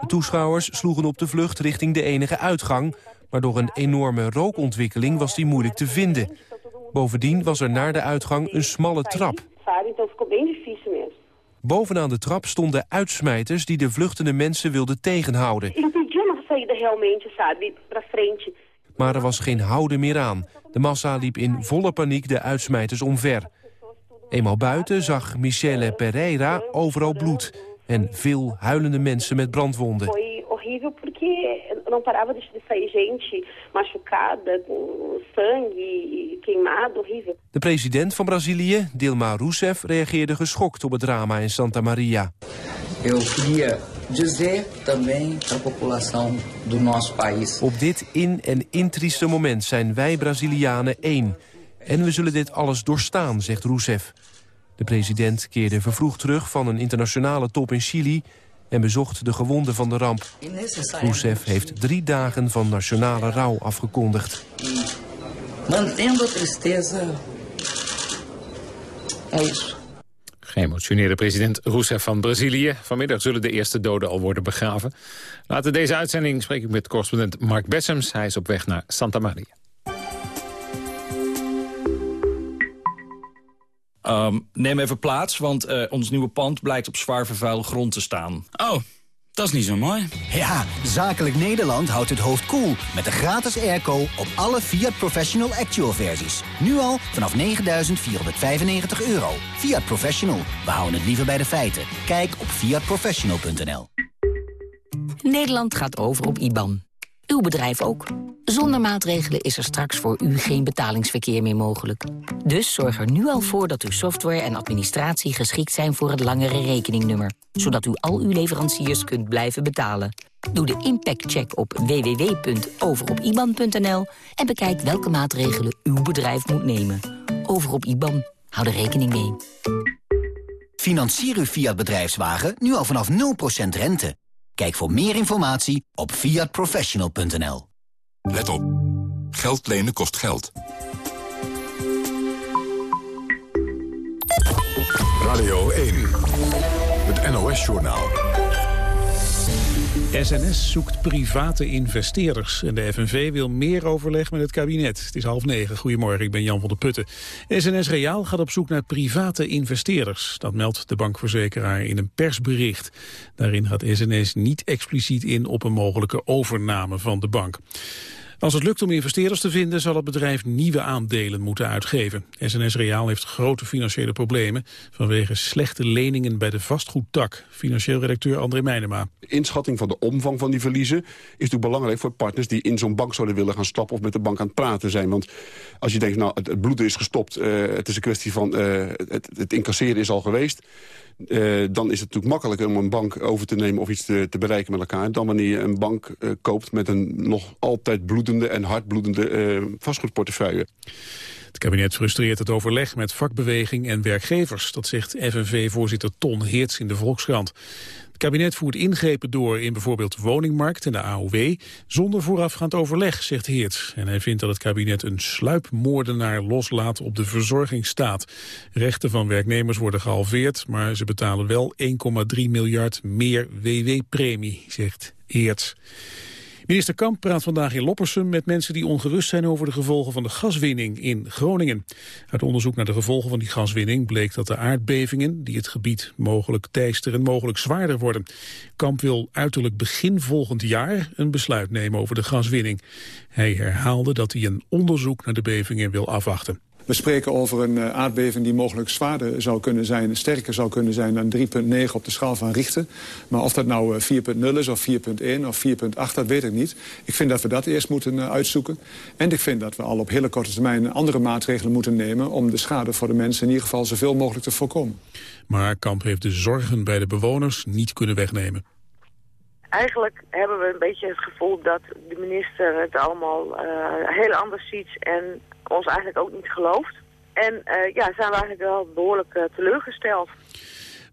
De toeschouwers sloegen op de vlucht richting de enige uitgang... maar door een enorme rookontwikkeling was die moeilijk te vinden. Bovendien was er naar de uitgang een smalle trap. Bovenaan de trap stonden uitsmijters die de vluchtende mensen wilden tegenhouden. Maar er was geen houden meer aan. De massa liep in volle paniek de uitsmijters omver. Eenmaal buiten zag Michele Pereira overal bloed en veel huilende mensen met brandwonden. Horrível porque não parava de sair gente machucada, com sangue queimado, horrível. De president van Brazilië, Dilma Rousseff, reageerde geschokt op het drama in Santa Maria. Eu queria dizer também à população do nosso país. Op dit in- en intrieste moment zijn wij Brazilianen één. En we zullen dit alles doorstaan, zegt Rousseff. De president keerde vervroegd terug van een internationale top in Chili... en bezocht de gewonden van de ramp. Rousseff heeft drie dagen van nationale rouw afgekondigd. Geëmotioneerde president Rousseff van Brazilië. Vanmiddag zullen de eerste doden al worden begraven. Later deze uitzending spreek ik met correspondent Mark Bessems. Hij is op weg naar Santa Maria. Um, neem even plaats, want uh, ons nieuwe pand blijkt op zwaar vervuilde grond te staan. Oh, dat is niet zo mooi. Ja, Zakelijk Nederland houdt het hoofd koel cool met de gratis airco op alle Fiat Professional Actual versies. Nu al vanaf 9.495 euro. Fiat Professional, we houden het liever bij de feiten. Kijk op fiatprofessional.nl. Nederland gaat over op IBAN. Uw bedrijf ook. Zonder maatregelen is er straks voor u geen betalingsverkeer meer mogelijk. Dus zorg er nu al voor dat uw software en administratie geschikt zijn voor het langere rekeningnummer. Zodat u al uw leveranciers kunt blijven betalen. Doe de impactcheck op www.overopiban.nl en bekijk welke maatregelen uw bedrijf moet nemen. Over op IBAN. Hou er rekening mee. Financier uw Fiat bedrijfswagen nu al vanaf 0% rente. Kijk voor meer informatie op fiatprofessional.nl. Let op. Geld lenen kost geld. Radio 1. Het NOS-journaal. SNS zoekt private investeerders en de FNV wil meer overleg met het kabinet. Het is half negen. Goedemorgen, ik ben Jan van der Putten. SNS Reaal gaat op zoek naar private investeerders. Dat meldt de bankverzekeraar in een persbericht. Daarin gaat SNS niet expliciet in op een mogelijke overname van de bank. Als het lukt om investeerders te vinden, zal het bedrijf nieuwe aandelen moeten uitgeven. SNS Reaal heeft grote financiële problemen vanwege slechte leningen bij de vastgoedtak. Financieel redacteur André Meijnema. De inschatting van de omvang van die verliezen is natuurlijk belangrijk voor partners die in zo'n bank zouden willen gaan stappen of met de bank aan het praten zijn. Want als je denkt, nou, het, bloed is gestopt, uh, het is een kwestie van uh, het, het incasseren is al geweest. Uh, dan is het natuurlijk makkelijker om een bank over te nemen of iets te, bereiken met elkaar... dan wanneer je een bank uh, koopt met een nog altijd bloedende en hardbloedende uh, vastgoedportefeuille. Het kabinet frustreert het overleg met vakbeweging en werkgevers. Dat zegt FNV-voorzitter Ton Heerts in de Volkskrant. Het kabinet voert ingrepen door in bijvoorbeeld woningmarkt en de AOW... zonder voorafgaand overleg, zegt Heerts. En hij vindt dat het kabinet een sluipmoordenaar loslaat op de verzorgingsstaat. Rechten van werknemers worden gehalveerd, maar ze betalen wel 1,3 miljard meer WW-premie, zegt Heerts. Minister Kamp praat vandaag in Loppersum met mensen die ongerust zijn over de gevolgen van de gaswinning in Groningen. Uit onderzoek naar de gevolgen van die gaswinning bleek dat de aardbevingen die het gebied mogelijk teisteren mogelijk zwaarder worden. Kamp wil uiterlijk begin volgend jaar een besluit nemen over de gaswinning. Hij herhaalde dat hij een onderzoek naar de bevingen wil afwachten. We spreken over een uh, aardbeving die mogelijk zwaarder zou kunnen zijn... sterker zou kunnen zijn dan 3,9 op de schaal van Richter. Maar of dat nou uh, 4,0 is of 4,1 of 4,8, dat weet ik niet. Ik vind dat we dat eerst moeten uh, uitzoeken. En ik vind dat we al op hele korte termijn andere maatregelen moeten nemen... om de schade voor de mensen in ieder geval zoveel mogelijk te voorkomen. Maar Kamp heeft de zorgen bij de bewoners niet kunnen wegnemen. Eigenlijk hebben we een beetje het gevoel dat de minister het allemaal heel anders ziet... en ons eigenlijk ook niet gelooft. En uh, ja, zijn we eigenlijk wel behoorlijk uh, teleurgesteld.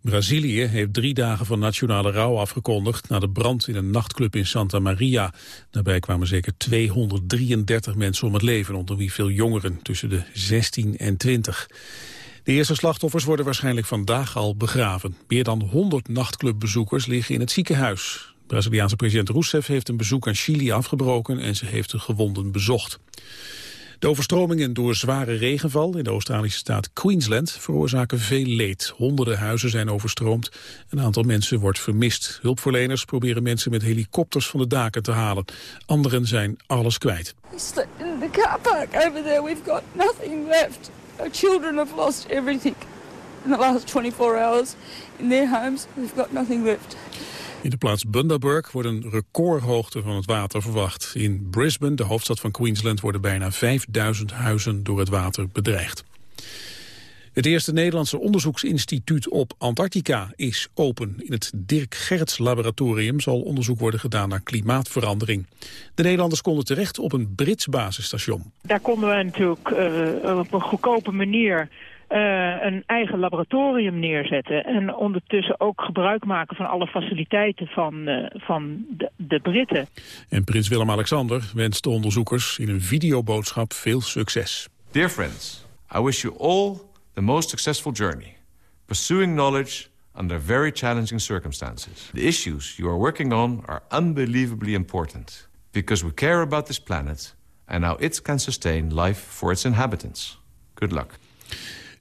Brazilië heeft drie dagen van nationale rouw afgekondigd... na de brand in een nachtclub in Santa Maria. Daarbij kwamen zeker 233 mensen om het leven... onder wie veel jongeren tussen de 16 en 20. De eerste slachtoffers worden waarschijnlijk vandaag al begraven. Meer dan 100 nachtclubbezoekers liggen in het ziekenhuis. Braziliaanse president Rousseff heeft een bezoek aan Chili afgebroken... en ze heeft de gewonden bezocht. De overstromingen door zware regenval in de Australische staat Queensland veroorzaken veel leed. Honderden huizen zijn overstroomd. Een aantal mensen wordt vermist. Hulpverleners proberen mensen met helikopters van de daken te halen. Anderen zijn alles kwijt. We in the car park over there. We've got nothing left. Our children have lost everything in the last 24 hours in their homes. We've got nothing left. In de plaats Bundaberg wordt een recordhoogte van het water verwacht. In Brisbane, de hoofdstad van Queensland, worden bijna 5000 huizen door het water bedreigd. Het eerste Nederlandse onderzoeksinstituut op Antarctica is open. In het Dirk Gerrits laboratorium zal onderzoek worden gedaan naar klimaatverandering. De Nederlanders konden terecht op een Brits basisstation. Daar konden we natuurlijk uh, op een goedkope manier uh, een eigen laboratorium neerzetten. En ondertussen ook gebruik maken van alle faciliteiten van, uh, van de, de, Britten. En prins Willem-Alexander wenst de onderzoekers in een videoboodschap veel succes. Dear friends, I wish you all the most successful journey. Pursuing knowledge under very challenging circumstances. The issues you are working on are unbelievably important. Because we care about this planet and how it can sustain life for its inhabitants. Good luck.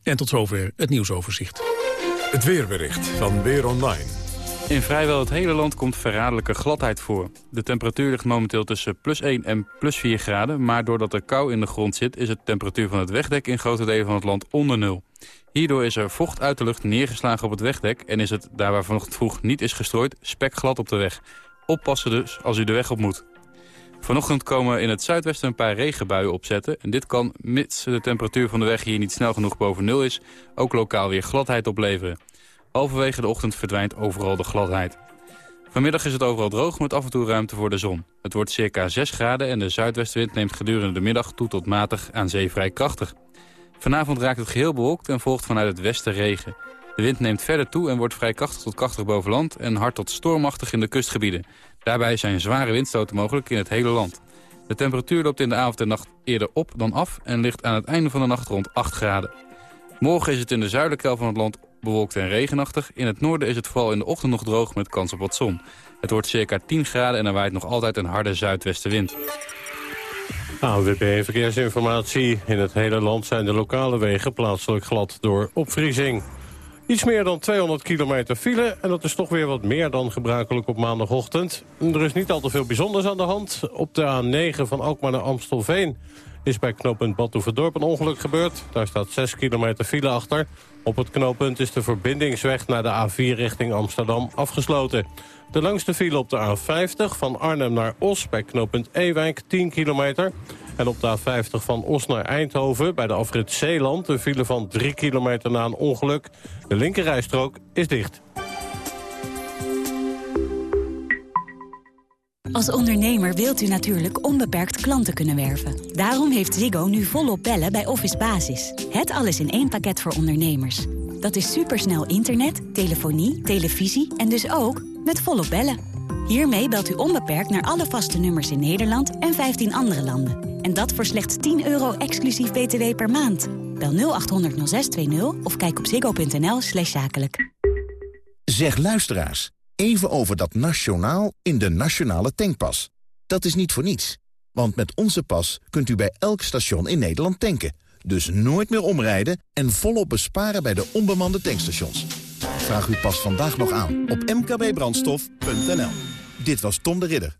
En tot zover het nieuwsoverzicht. Het weerbericht van Weer Online. In vrijwel het hele land komt verraderlijke gladheid voor. De temperatuur ligt momenteel tussen plus 1 en plus 4 graden... maar doordat er kou in de grond zit... is de temperatuur van het wegdek in grote delen van het land onder nul. Hierdoor is er vocht uit de lucht neergeslagen op het wegdek... en is het, daar waar vanochtend vroeg niet is gestrooid, spekglad op de weg. Oppassen dus als u de weg op moet. Vanochtend komen in het zuidwesten een paar regenbuien opzetten. En dit kan, mits de temperatuur van de weg hier niet snel genoeg boven nul is... ook lokaal weer gladheid opleveren. Halverwege de ochtend verdwijnt overal de gladheid. Vanmiddag is het overal droog met af en toe ruimte voor de zon. Het wordt circa 6 graden en de zuidwestenwind neemt gedurende de middag toe tot matig aan zee vrij krachtig. Vanavond raakt het geheel bewolkt en volgt vanuit het westen regen. De wind neemt verder toe en wordt vrij krachtig tot krachtig boven land... en hard tot stormachtig in de kustgebieden. Daarbij zijn zware windstoten mogelijk in het hele land. De temperatuur loopt in de avond en nacht eerder op dan af... en ligt aan het einde van de nacht rond 8 graden. Morgen is het in de zuidelijke helft van het land bewolkt en regenachtig. In het noorden is het vooral in de ochtend nog droog met kans op wat zon. Het wordt circa 10 graden en er waait nog altijd een harde zuidwestenwind. ANWB Verkeersinformatie. In het hele land zijn de lokale wegen plaatselijk glad door opvriezing. Iets meer dan 200 kilometer file en dat is toch weer wat meer dan gebruikelijk op maandagochtend. Er is niet al te veel bijzonders aan de hand. Op de A9 van Alkmaar naar Amstelveen is bij knooppunt Badhoevedorp een ongeluk gebeurd. Daar staat 6 kilometer file achter. Op het knooppunt is de verbindingsweg naar de A4 richting Amsterdam afgesloten. De langste file op de A50 van Arnhem naar Os bij knooppunt Ewijk 10 kilometer. En op de A50 van Os naar Eindhoven bij de afrit Zeeland... een file van 3 kilometer na een ongeluk. De linkerrijstrook is dicht. Als ondernemer wilt u natuurlijk onbeperkt klanten kunnen werven. Daarom heeft Ziggo nu volop bellen bij Office Basis. Het alles in één pakket voor ondernemers. Dat is supersnel internet, telefonie, televisie en dus ook met volop bellen. Hiermee belt u onbeperkt naar alle vaste nummers in Nederland en 15 andere landen. En dat voor slechts 10 euro exclusief btw per maand. Bel 0800 0620 of kijk op ziggo.nl slash zakelijk. Zeg luisteraars, even over dat nationaal in de nationale tankpas. Dat is niet voor niets. Want met onze pas kunt u bij elk station in Nederland tanken. Dus nooit meer omrijden en volop besparen bij de onbemande tankstations. Vraag uw pas vandaag nog aan op mkbbrandstof.nl. Dit was Tom de Ridder.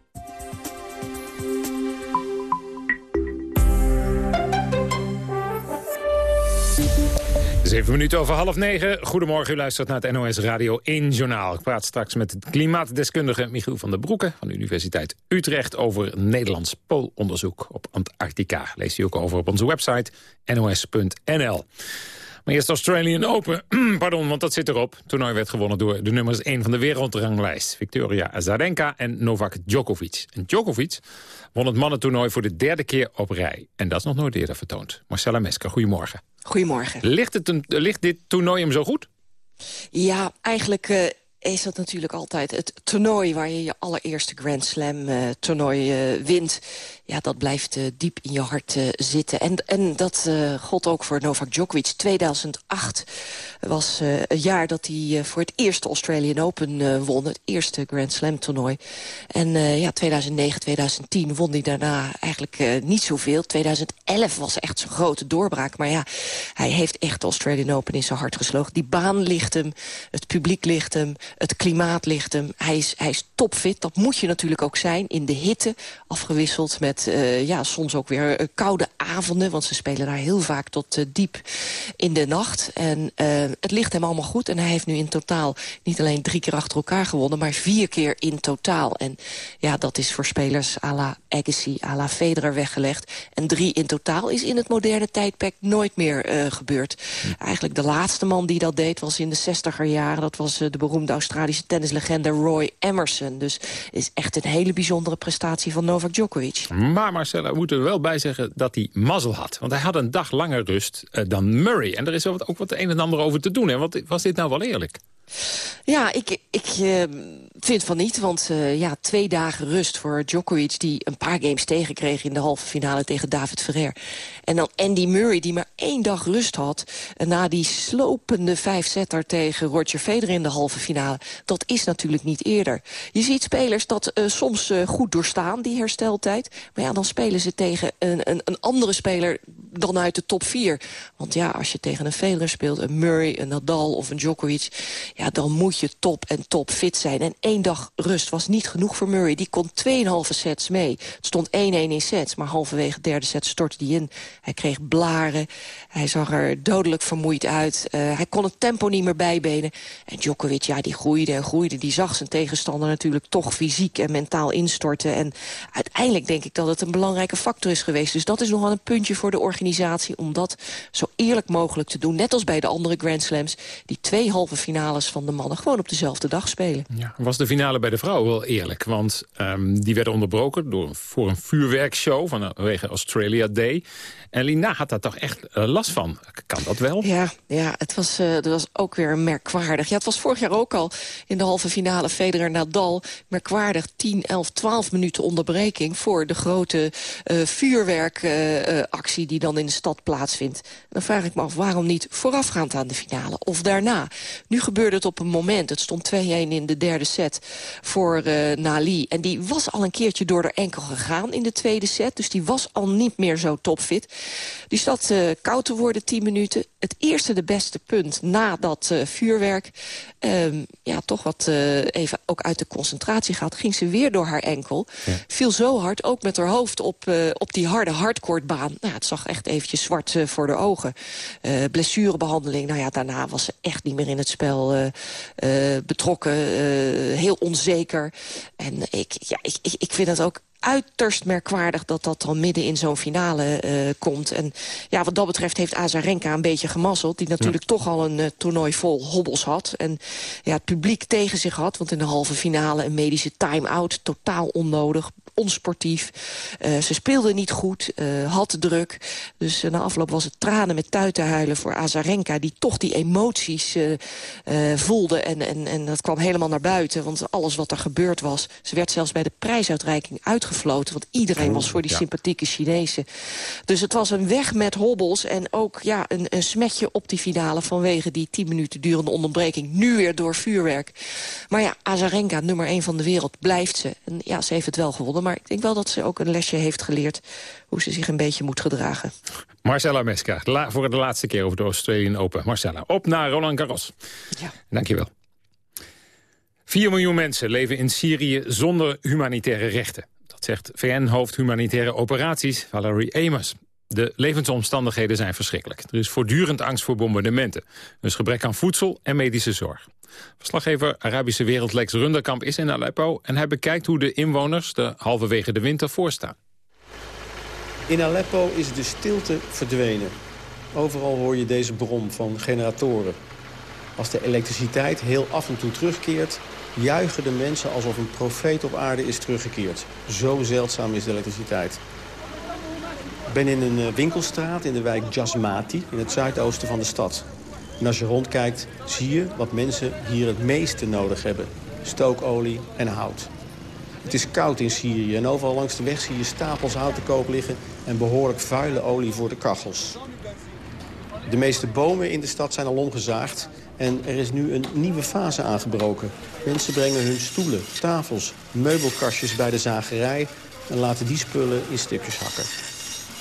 Zeven minuten over half negen. Goedemorgen, u luistert naar het NOS Radio 1 Journaal. Ik praat straks met klimaatdeskundige Michiel van der Broeke... van de Universiteit Utrecht over Nederlands poolonderzoek op Antarctica. Leest u ook over op onze website nos.nl. Maar eerst Australian Open, pardon, want dat zit erop. Het toernooi werd gewonnen door de nummers 1 van de wereldranglijst. Victoria Azarenka en Novak Djokovic. En Djokovic won het mannentoernooi voor de derde keer op rij. En dat is nog nooit eerder vertoond. Marcella Mesker, goedemorgen. Goedemorgen. Ligt, het een, ligt dit toernooi hem zo goed? Ja, eigenlijk uh, is dat natuurlijk altijd het toernooi... waar je je allereerste Grand Slam uh, toernooi uh, wint ja, dat blijft uh, diep in je hart zitten. En, en dat gold ook voor Novak Djokovic. 2008 was het jaar dat hij voor het eerste Australian Open won. Het eerste Grand Slam toernooi. En ja, 2009, 2010 won hij daarna eigenlijk niet zoveel. 2011 was echt zijn grote doorbraak. Maar ja, hij heeft echt de Australian Open in zijn hart geslogen. Die baan ligt hem, het publiek ligt hem, het klimaat ligt hem. Hij is, hij is topfit, dat moet je natuurlijk ook zijn. In de hitte, afgewisseld met uh, ja, soms ook weer uh, koude avonden. Want ze spelen daar heel vaak tot uh, diep in de nacht. En het ligt hem allemaal goed. En hij heeft nu in totaal niet alleen drie keer achter elkaar gewonnen... maar vier keer in totaal. En ja, dat is voor spelers à la Agassi, à la Federer weggelegd. En drie in totaal is in het moderne tijdperk nooit meer gebeurd. Eigenlijk de laatste man die dat deed was in de zestiger jaren. Dat was de beroemde Australische tennislegende Roy Emerson. Dus is echt een hele bijzondere prestatie van Novak Djokovic. Maar Marcella, we moeten er wel bij zeggen dat hij mazzel had. Want hij had een dag langer rust uh, dan Murray. En er is ook wat een en ander over te doen. Hè? Want was dit nou wel eerlijk? Ja, ik, ik uh, vind van niet. Want uh, ja, twee dagen rust voor Djokovic... die een paar games tegenkreeg in de halve finale tegen David Ferrer. En dan Andy Murray, die maar één dag rust had... na die slopende vijfzetter tegen Roger Federer in de halve finale. Dat is natuurlijk niet eerder. Je ziet spelers dat uh, soms goed doorstaan, die hersteltijd. Maar ja, dan spelen ze tegen een, een, een andere speler dan uit de top 4. Want ja, als je tegen een Federer speelt, een Murray, een Nadal of een Djokovic... Ja, dan moet je top en top fit zijn. En één dag rust was niet genoeg voor Murray. Die kon 2,5 sets mee. Het stond 1-1 in sets, maar halverwege de derde set stortte hij in. Hij kreeg blaren, hij zag er dodelijk vermoeid uit. Uh, hij kon het tempo niet meer bijbenen. En Djokovic, ja, die groeide en groeide. Die zag zijn tegenstander natuurlijk toch fysiek en mentaal instorten. En uiteindelijk denk ik dat het een belangrijke factor is geweest. Dus dat is nogal een puntje voor de organisatie... om dat zo eerlijk mogelijk te doen. Net als bij de andere Grand Slams. Die twee halve finales van de mannen gewoon op dezelfde dag spelen. Ja, was de finale bij de vrouwen wel eerlijk? Want um, die werden onderbroken door, voor een vuurwerkshow vanwege Australia Day. En Lina had daar toch echt uh, last van. Kan dat wel? Ja, ja het, was, uh, het was ook weer merkwaardig. Ja, het was vorig jaar ook al in de halve finale Federer-Nadal. Merkwaardig 10, 11, 12 minuten onderbreking... voor de grote uh, vuurwerkactie die dan in de stad plaatsvindt. dan vraag ik me af waarom niet voorafgaand aan de finale of daarna. Nu gebeurde het op een moment. Het stond 2-1 in de derde set voor Nali. En die was al een keertje door de enkel gegaan in de tweede set. Dus die was al niet meer zo topfit. Die stad uh, koud te worden, 10 minuten. Het eerste de beste punt na dat uh, vuurwerk. Um, ja, toch wat uh, even ook uit de concentratie gaat. Ging ze weer door haar enkel. Ja. Viel zo hard, ook met haar hoofd op, op die harde hardcourtbaan. Nou, het zag echt eventjes zwart voor de ogen. blessurebehandeling, nou ja, daarna was ze echt niet meer in het spel betrokken. heel onzeker. En ik, ja, ik, ik vind het ook uiterst merkwaardig dat dat dan midden in zo'n finale uh, komt. En ja, wat dat betreft heeft Azarenka een beetje gemazzeld. Die natuurlijk ja. toch al een uh, toernooi vol hobbels had. En ja, het publiek tegen zich had. Want in de halve finale een medische time-out. Totaal onnodig onsportief. Uh, ze speelde niet goed, uh, had druk. Dus uh, na afloop was het tranen met tuiten huilen voor Azarenka... die toch die emoties voelde. En, en, en dat kwam helemaal naar buiten. Want alles wat er gebeurd was... ze werd zelfs bij de prijsuitreiking uitgefloten. Want iedereen was voor die sympathieke Chinezen. Dus het was een weg met hobbels. En ook ja, een, een smetje op die finale... vanwege die tien minuten durende onderbreking. Nu weer door vuurwerk. Maar ja, Azarenka, nummer één van de wereld, blijft ze. En ja, ze heeft het wel gewonnen maar ik denk wel dat ze ook een lesje heeft geleerd... hoe ze zich een beetje moet gedragen. Marcella Meska, voor de laatste keer over de Australian Open. Marcella, op naar Roland Garros. Ja. Dankjewel. 4 miljoen mensen leven in Syrië zonder humanitaire rechten. Dat zegt VN-hoofd humanitaire operaties Valerie Amos. De levensomstandigheden zijn verschrikkelijk. Er is voortdurend angst voor bombardementen. Dus gebrek aan voedsel en medische zorg. Verslaggever Arabische Wereld Lex Runderkamp is in Aleppo... en hij bekijkt hoe de inwoners de halverwege de winter voorstaan. In Aleppo is de stilte verdwenen. Overal hoor je deze brom van generatoren. Als de elektriciteit heel af en toe terugkeert... juichen de mensen alsof een profeet op aarde is teruggekeerd. Zo zeldzaam is de elektriciteit. Ben in een winkelstraat in de wijk Jasmati, in het zuidoosten van de stad. En als je rondkijkt, zie je wat mensen hier het meeste nodig hebben. Stookolie en hout. Het is koud in Syrië en overal langs de weg zie je stapels hout te koop liggen... en behoorlijk vuile olie voor de kachels. De meeste bomen in de stad zijn al omgezaagd... en er is nu een nieuwe fase aangebroken. Mensen brengen hun stoelen, tafels, meubelkastjes bij de zagerij... en laten die spullen in stipjes hakken.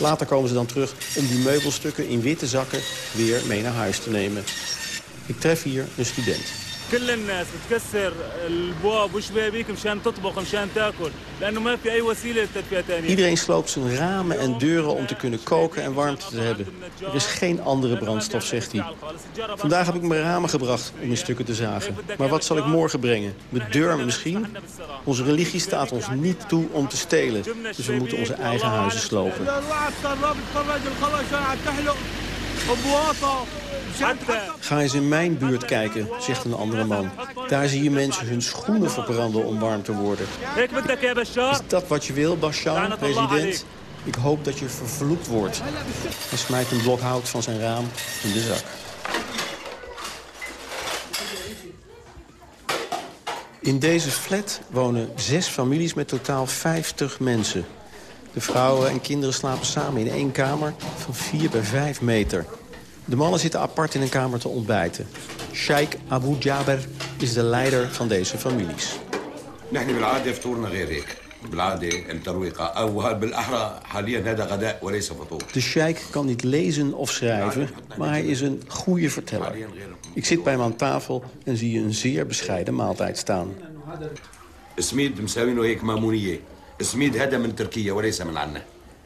Later komen ze dan terug om die meubelstukken in witte zakken weer mee naar huis te nemen. Ik tref hier een student. كل الناس بتكسر البواب وشبابيك مشان تطبخ مشان تاكل لانه ما في اي وسيله للتدفئه ثانيه Iedereen sloopt zijn ramen en deuren om te kunnen koken en warmte te hebben. Er is geen andere brandstof, zegt hij. Vandaag heb ik mijn ramen gebracht om in stukken te zagen. Maar wat zal ik morgen brengen? Mijn deur misschien? Onze religie staat ons niet toe om te stelen. Dus we moeten onze eigen huizen slopen. Ga eens in mijn buurt kijken, zegt een andere man. Daar zie je mensen hun schoenen verbranden om warm te worden. Is dat wat je wil, Bashar, president? Ik hoop dat je vervloekt wordt. Hij smijt een blok hout van zijn raam in de zak. In deze flat wonen zes families met totaal 50 mensen. De vrouwen en kinderen slapen samen in één kamer van 4 bij 5 meter. De mannen zitten apart in een kamer te ontbijten. Sheikh Abu Jaber is de leider van deze families. De sheik kan niet lezen of schrijven, maar hij is een goede verteller. Ik zit bij hem aan tafel en zie een zeer bescheiden maaltijd staan.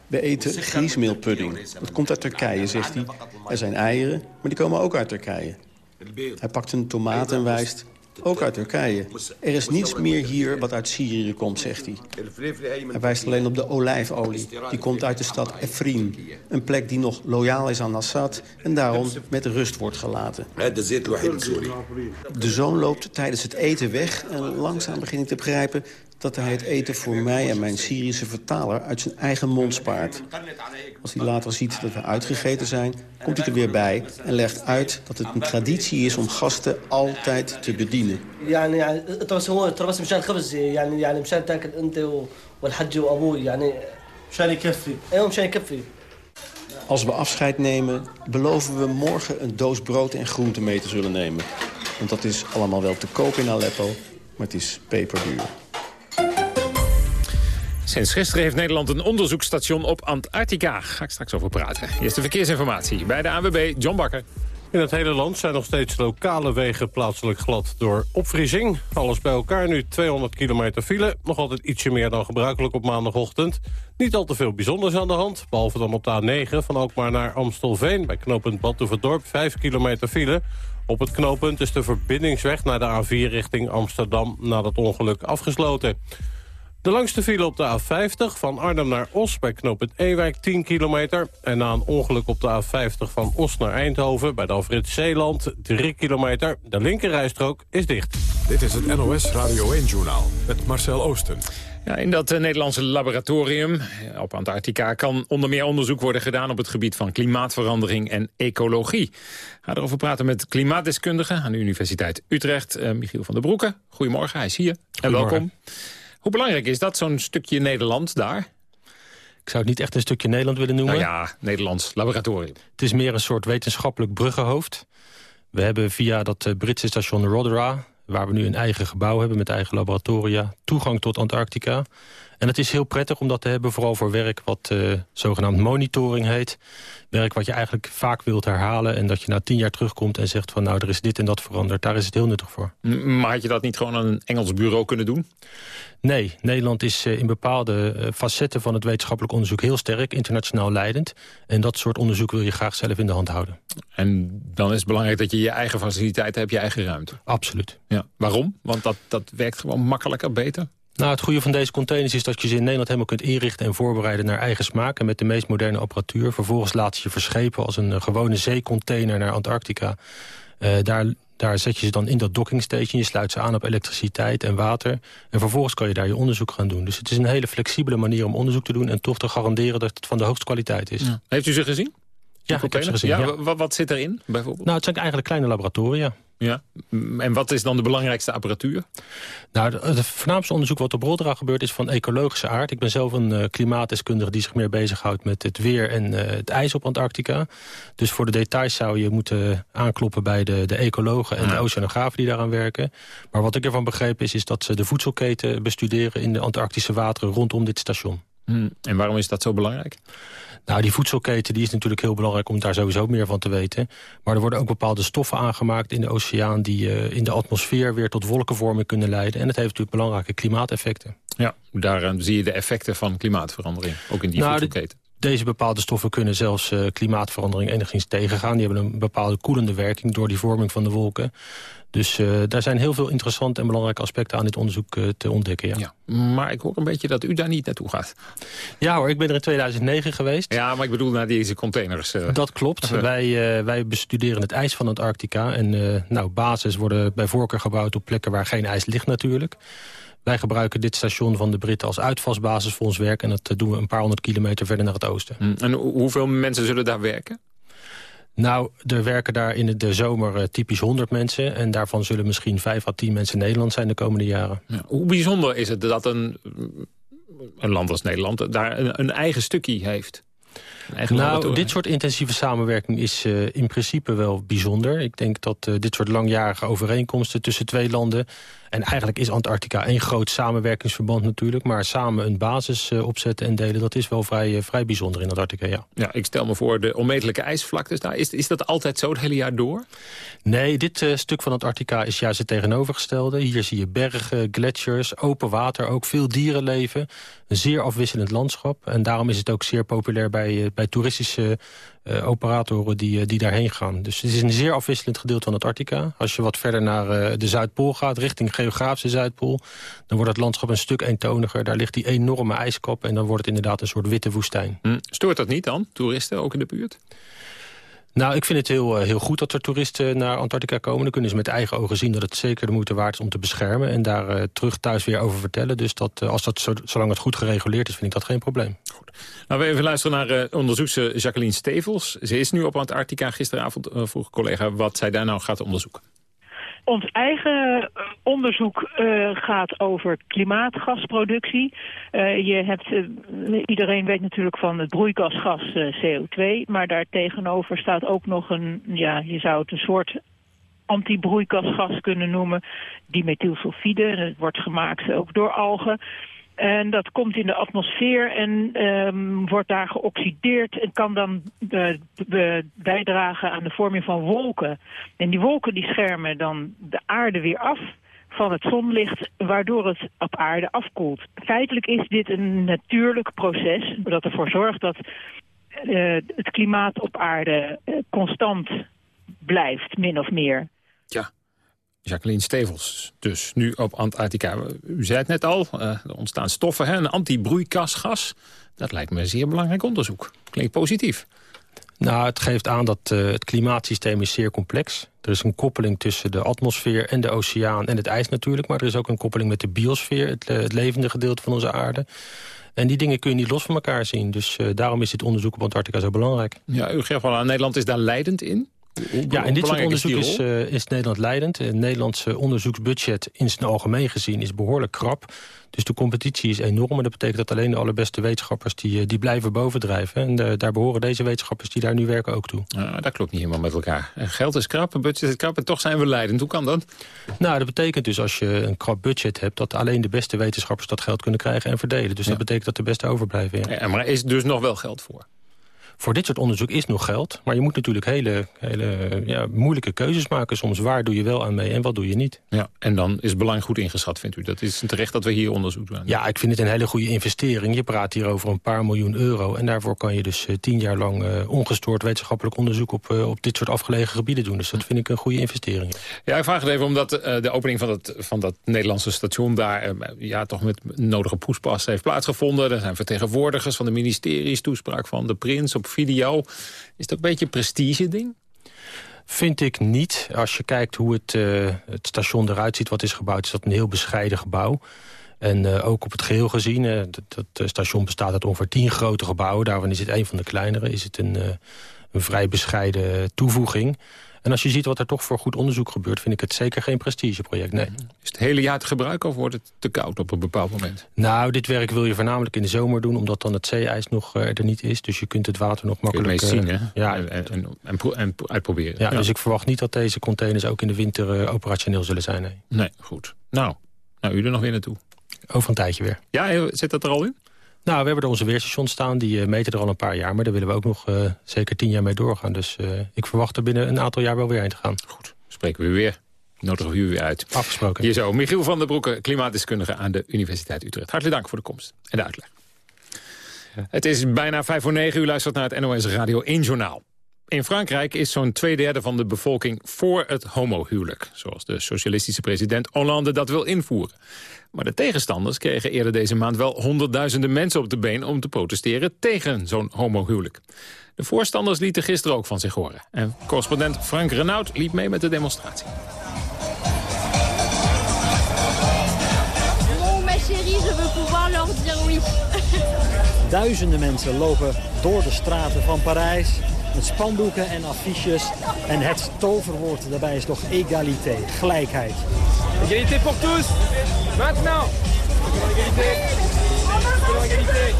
We eten griesmeelpudding. Dat komt uit Turkije, zegt hij. Er zijn eieren, maar die komen ook uit Turkije. Hij pakt een tomaat en wijst. Ook uit Turkije. Er is niets meer hier wat uit Syrië komt, zegt hij. Hij wijst alleen op de olijfolie. Die komt uit de stad Efrin. Een plek die nog loyaal is aan Assad en daarom met rust wordt gelaten. De zoon loopt tijdens het eten weg en langzaam begin ik te begrijpen dat hij het eten voor mij en mijn Syrische vertaler uit zijn eigen mond spaart. Als hij later ziet dat we uitgegeten zijn, komt hij er weer bij en legt uit dat het een traditie is om gasten altijd te bedienen. Als we afscheid nemen, beloven we morgen een doos brood en groenten mee te zullen nemen. Want dat is allemaal wel te koop in Aleppo, maar het is peperduur. Sinds gisteren heeft Nederland een onderzoeksstation op Antarctica. Ga ik straks over praten. Eerste verkeersinformatie bij de ANWB, John Bakker. In het hele land zijn nog steeds lokale wegen plaatselijk glad door opvriezing. Alles bij elkaar nu 200 kilometer file. Nog altijd ietsje meer dan gebruikelijk op maandagochtend. Niet al te veel bijzonders aan de hand. Behalve dan op de A9 van Alkmaar naar Amstelveen. Bij knooppunt Badhoevedorp 5 kilometer file. Op het knooppunt is de verbindingsweg naar de A4 richting Amsterdam... na dat ongeluk afgesloten. De langste file op de A50 van Arnhem naar Os bij knooppunt Ewijk 10 kilometer. En na een ongeluk op de A50 van Os naar Eindhoven bij de Alfred Zeeland 3 kilometer. De linkerrijstrook is dicht. Dit is het NOS Radio 1-journaal met Marcel Oosten. Ja, in dat uh, Nederlandse laboratorium op Antarctica kan onder meer onderzoek worden gedaan op het gebied van klimaatverandering en ecologie. Ga erover praten met klimaatdeskundige aan de Universiteit Utrecht, uh, Michiel van der Broeke. Goedemorgen, hij is hier en welkom. Hoe belangrijk is dat, zo'n stukje Nederland daar? Ik zou het niet echt een stukje Nederland willen noemen. Nou ja, Nederlands laboratorium. Het is meer een soort wetenschappelijk bruggenhoofd. We hebben via dat Britse station Rodera waar we nu een eigen gebouw hebben met eigen laboratoria... toegang tot Antarctica. En het is heel prettig om dat te hebben, vooral voor werk wat uh, zogenaamd monitoring heet. Werk wat je eigenlijk vaak wilt herhalen... en dat je na tien jaar terugkomt en zegt van nou, er is dit en dat veranderd. Daar is het heel nuttig voor. Maar had je dat niet gewoon aan een Engels bureau kunnen doen? Nee, Nederland is uh, in bepaalde uh, facetten van het wetenschappelijk onderzoek heel sterk, internationaal leidend. En dat soort onderzoek wil je graag zelf in de hand houden. En dan is het belangrijk dat je je eigen faciliteiten hebt, je eigen ruimte. Absoluut. Ja. Waarom? Want dat, dat werkt gewoon makkelijker, beter? Nou, het goede van deze containers is dat je ze in Nederland helemaal kunt inrichten en voorbereiden naar eigen smaak. En met de meest moderne apparatuur. Vervolgens laat je je verschepen als een uh, gewone zeecontainer naar Antarctica. Uh, daar, daar zet je ze dan in dat dockingstation. Je sluit ze aan op elektriciteit en water. En vervolgens kan je daar je onderzoek gaan doen. Dus het is een hele flexibele manier om onderzoek te doen... en toch te garanderen dat het van de hoogste kwaliteit is. Ja. Heeft u ze gezien? Ja, ik heb ze gezien. Ja, wat zit erin, bijvoorbeeld? Nou, het zijn eigenlijk kleine laboratoria. Ja. En wat is dan de belangrijkste apparatuur? Nou, het voornaamste onderzoek wat op Rodra gebeurt is van ecologische aard. Ik ben zelf een uh, klimaatdeskundige die zich meer bezighoudt met het weer en uh, het ijs op Antarctica. Dus voor de details zou je moeten aankloppen bij de, de ecologen en ja. de oceanografen die daaraan werken. Maar wat ik ervan begrepen is, is dat ze de voedselketen bestuderen in de Antarctische wateren rondom dit station. Hmm. En waarom is dat zo belangrijk? Nou, die voedselketen die is natuurlijk heel belangrijk om daar sowieso meer van te weten. Maar er worden ook bepaalde stoffen aangemaakt in de oceaan... die uh, in de atmosfeer weer tot wolkenvorming kunnen leiden. En het heeft natuurlijk belangrijke klimaateffecten. Ja, daar uh, zie je de effecten van klimaatverandering, ook in die nou, voedselketen. De, deze bepaalde stoffen kunnen zelfs uh, klimaatverandering enigszins tegengaan. Die hebben een bepaalde koelende werking door die vorming van de wolken. Dus uh, daar zijn heel veel interessante en belangrijke aspecten aan dit onderzoek uh, te ontdekken. Ja. ja. Maar ik hoor een beetje dat u daar niet naartoe gaat. Ja hoor, ik ben er in 2009 geweest. Ja, maar ik bedoel naar deze containers. Uh. Dat klopt. wij, wij bestuderen het ijs van Antarctica. En nou, bases worden bij voorkeur gebouwd op plekken waar geen ijs ligt natuurlijk. Wij gebruiken dit station van de Britten als uitvalsbasis voor ons werk. En dat doen we een paar honderd kilometer verder naar het oosten. Hm. En hoeveel mensen zullen daar werken? Nou, er werken daar in de zomer uh, typisch 100 mensen. En daarvan zullen misschien 5 à 10 mensen Nederland zijn de komende jaren. Ja, hoe bijzonder is het dat een, een land als Nederland daar een eigen stukje heeft? Nou, dit soort intensieve samenwerking is uh, in principe wel bijzonder. Ik denk dat uh, dit soort langjarige overeenkomsten tussen twee landen... en eigenlijk is Antarctica één groot samenwerkingsverband natuurlijk... maar samen een basis uh, opzetten en delen, dat is wel vrij, vrij bijzonder in Antarctica, ja. Ja, ik stel me voor de onmetelijke ijsvlaktes daar. Is, is dat altijd zo het hele jaar door? Nee, dit stuk van Antarctica is juist het tegenovergestelde. Hier zie je bergen, gletsjers, open water, ook veel dierenleven. Een zeer afwisselend landschap. En daarom is het ook zeer populair bij bij toeristische uh, operatoren die, uh, die daarheen gaan. Dus het is een zeer afwisselend gedeelte van Antarctica. Als je wat verder naar uh, de Zuidpool gaat, richting geografische Zuidpool... dan wordt het landschap een stuk eentoniger. Daar ligt die enorme ijskap en dan wordt het inderdaad een soort witte woestijn. Hm. Stoort dat niet dan, toeristen, ook in de buurt? Nou, ik vind het heel, heel goed dat er toeristen naar Antarctica komen. Dan kunnen ze met eigen ogen zien dat het zeker de moeite waard is om te beschermen. En daar uh, terug thuis weer over vertellen. Dus dat, uh, als dat zo, zolang het goed gereguleerd is, vind ik dat geen probleem. Goed. Nou, we even luisteren naar uh, Jacqueline Stevels. Ze is nu op Antarctica. Gisteravond vroeg collega wat zij daar nou gaat onderzoeken. Ons eigen onderzoek uh, gaat over klimaatgasproductie. Uh, je hebt, iedereen weet natuurlijk van het broeikasgas CO2, maar daar tegenover staat ook nog een, ja, je zou het een soort antibroeikasgas kunnen noemen, dimethylsulfide. Het wordt gemaakt ook door algen. En dat komt in de atmosfeer en um, wordt daar geoxideerd en kan dan de bijdragen aan de vorming van wolken. En die wolken die schermen dan de aarde weer af van het zonlicht, waardoor het op aarde afkoelt. Feitelijk is dit een natuurlijk proces dat ervoor zorgt dat uh, het klimaat op aarde uh, constant blijft, min of meer. Ja, Jacqueline Stevels, dus nu op Antarctica. U zei het net al, uh, er ontstaan stoffen, hè, een antibroeikasgas. Dat lijkt me een zeer belangrijk onderzoek. Klinkt positief. Nou, het geeft aan dat uh, het klimaatsysteem is zeer complex. Er is een koppeling tussen de atmosfeer en de oceaan en het ijs natuurlijk. Maar er is ook een koppeling met de biosfeer, het, uh, het levende gedeelte van onze aarde. En die dingen kun je niet los van elkaar zien. Dus uh, daarom is dit onderzoek op Antarctica zo belangrijk. Ja, u geeft wel aan, Nederland is daar leidend in? Ja, in dit soort onderzoek is, uh, is, Nederland leidend. Het Nederlandse onderzoeksbudget in zijn algemeen gezien is behoorlijk krap. Dus de competitie is enorm. En dat betekent dat alleen de allerbeste wetenschappers die, die blijven bovendrijven. En de, daar behoren deze wetenschappers die daar nu werken ook toe. Uh, dat klopt niet helemaal met elkaar. Geld is krap, budget is krap en toch zijn we leidend. Hoe kan dat? Nou, dat betekent dus als je een krap budget hebt... dat alleen de beste wetenschappers dat geld kunnen krijgen en verdelen. Dus ja. dat betekent dat de beste overblijven. Ja. Ja, maar er is dus nog wel geld voor? Voor dit soort onderzoek is nog geld. Maar je moet natuurlijk hele, hele ja, moeilijke keuzes maken. Soms waar doe je wel aan mee en wat doe je niet. Ja, en dan is belang goed ingeschat, vindt u? Dat is terecht dat we hier onderzoek doen. Ja, ik vind het een hele goede investering. Je praat hier over een paar miljoen euro. En daarvoor kan je dus uh, tien jaar lang uh, ongestoord wetenschappelijk onderzoek... Op, uh, op dit soort afgelegen gebieden doen. Dus dat vind ik een goede investering. Ja, ik vraag het even omdat de opening van, het, van dat Nederlandse station... daar ja, toch met nodige poespas heeft plaatsgevonden. Er zijn vertegenwoordigers van de ministeries, toespraak van de prins op video... Is dat een beetje een prestige-ding? Vind ik niet. Als je kijkt hoe het, uh, het station eruit ziet, wat is gebouwd... is dat een heel bescheiden gebouw. En uh, ook op het geheel gezien, uh, dat, dat station bestaat uit ongeveer tien grote gebouwen. Daarvan is het een van de kleinere. Is het een, een vrij bescheiden toevoeging. En als je ziet wat er toch voor goed onderzoek gebeurt... vind ik het zeker geen prestigeproject, nee. Is het hele jaar te gebruiken of wordt het te koud op een bepaald moment? Nou, dit werk wil je voornamelijk in de zomer doen... omdat dan het zeeijs nog uh, er niet is. Dus je kunt het water nog makkelijk... Kun je zien, hè? Ja, en, en, en, en uitproberen. Ja, ja, dus ik verwacht niet dat deze containers ook in de winter uh, operationeel zullen zijn. Nee. nee, goed. Nou, nou, u er nog weer naartoe. Over een tijdje weer. Ja, zit dat er al in? Nou, we hebben er onze weerstations staan. Die uh, meten er al een paar jaar. Maar daar willen we ook nog uh, zeker tien jaar mee doorgaan. Dus uh, ik verwacht er binnen een aantal jaar wel weer heen te gaan. Goed, spreken we weer. Nodigen we u weer uit. Afgesproken. Hier zo, Michiel van der Broeke, klimaatdeskundige aan de Universiteit Utrecht. Hartelijk dank voor de komst en de uitleg. Ja. Het is bijna vijf voor negen. U luistert naar het NOS Radio 1 Journaal. In Frankrijk is zo'n twee derde van de bevolking voor het homohuwelijk. Zoals de socialistische president Hollande dat wil invoeren. Maar de tegenstanders kregen eerder deze maand wel honderdduizenden mensen op de been... om te protesteren tegen zo'n homohuwelijk. De voorstanders lieten gisteren ook van zich horen. En correspondent Frank Renaud liep mee met de demonstratie. Ma chérie, je veux pouvoir leur dire oui. Duizenden mensen lopen door de straten van Parijs met spandoeken en affiches. En het toverwoord daarbij is toch egalité, gelijkheid. Égalité pour tous, maintenant Égalité Égalité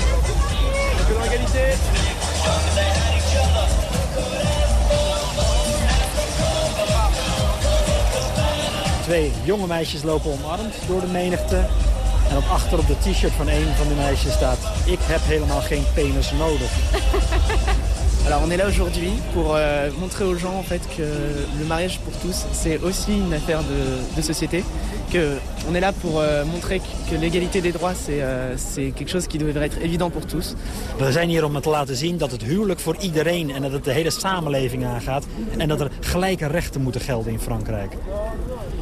Égalité Twee jonge meisjes lopen omarmd door de menigte. En op achter op de t-shirt van een van de meisjes staat... ik heb helemaal geen penis nodig. Alors on est là aujourd'hui pour euh, montrer aux gens en fait que le mariage pour tous c'est aussi une affaire de, de société. Que on est là pour euh, montrer que l'égalité des droits c'est euh, quelque chose qui devrait être évident pour tous. We zijn hier om te laten zien dat het huwelijk voor iedereen... en dat het de hele samenleving aangaat... en dat er gelijke rechten moeten gelden in Frankrijk.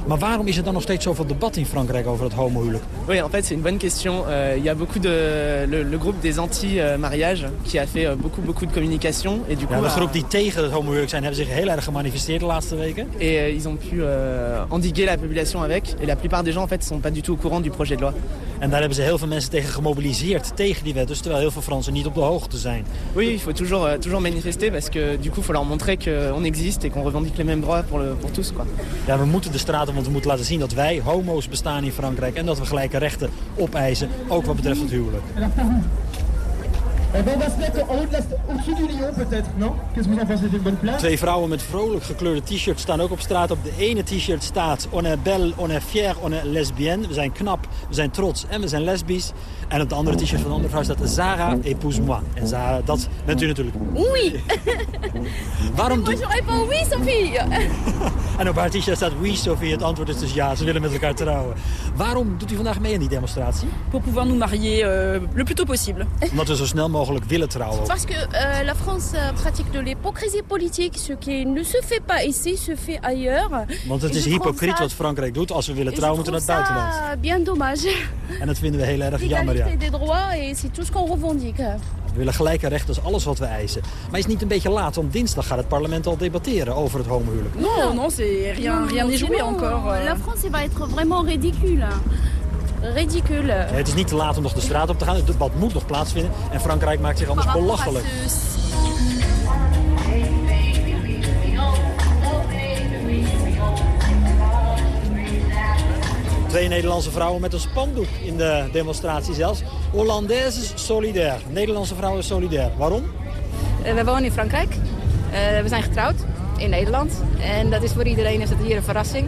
Maar waarom is er dan nog steeds zoveel debat in Frankrijk over het homohuwelijk? Oui, en fait, c'est une bonne question. Euh, Il y a beaucoup de le, le groupe des anti-mariage qui a fait euh, beaucoup beaucoup de communication et du coup Ja, de groep die tegen het homohuwelijk zijn... hebben zich heel erg gemanifesteerd de laatste weken. et euh, ils ont pu endiguer la population avec. Et la plupart des gens en fait sont pas du tout au courant du projet de loi. En daar hebben ze heel veel mensen tegen gemobiliseerd, tegen die wet. Dus terwijl heel veel Fransen niet op de hoogte zijn. Oui, il faut toujours euh, toujours manifester parce que du coup, il faut leur montrer qu'on existe et qu'on revendique les mêmes droits pour le pour tous quoi. Ja, we moeten de straat op, want we moeten laten zien dat wij homo's bestaan in Frankrijk... en dat we gelijke rechten opeisen, ook wat betreft het huwelijk. Eh ben, on va se mettre en au-dessus du lion peut-être, non Qu'est-ce que vous en pensez C'est une bonne place Twee vrouwen met vrolijk gekleurde t-shirts staan ook op straat. Op de ene t-shirt staat On est belle, on est fier, on est lesbienne. We zijn knap, we zijn trots en we zijn lesbisch. En op de andere t-shirt van de andere vrouw staat Zara épouse-moi. En Zara, dat bent u natuurlijk. Oui Waarom Moi doet... je réponds oui Sophie En op haar t-shirt staat Oui Sophie. Het antwoord is dus ja, ze willen met elkaar trouwen. Waarom doet u vandaag mee aan die demonstratie? Pour pouvoir nous marier euh, le plus tôt possible. Omdat we zo snel mogelijk willen trouwen. Parce que euh, la France euh, pratique de l'hypocrisie politique, ce qui ne se fait pas ici, se fait ailleurs. Want het Et is hypocriet wat Frankrijk doet. Als we willen trouwen, moeten we naar het buitenland. bien dommage. En dat vinden we heel erg jammer, ja. L'égalité des droits et c'est tout ce qu'on revendique. We willen gelijke rechten, dat is alles wat we eisen. Maar is het niet een beetje laat, want dinsdag gaat het parlement al debatteren over het homohuwelijk. Non, non, c'est rien, rien n'est joué encore. euh. La France va être vraiment ridicule. Ridicule. Het is niet te laat om nog de straat op te gaan. Het debat moet nog plaatsvinden. En Frankrijk maakt zich anders belachelijk. Twee Nederlandse vrouwen met een spandoek in de demonstratie zelfs. Hollandaises solidair. Nederlandse vrouwen solidair. Waarom? Eh, we wonen in Frankrijk. Eh, we zijn getrouwd in Nederland. En dat is voor iedereen is het hier een verrassing.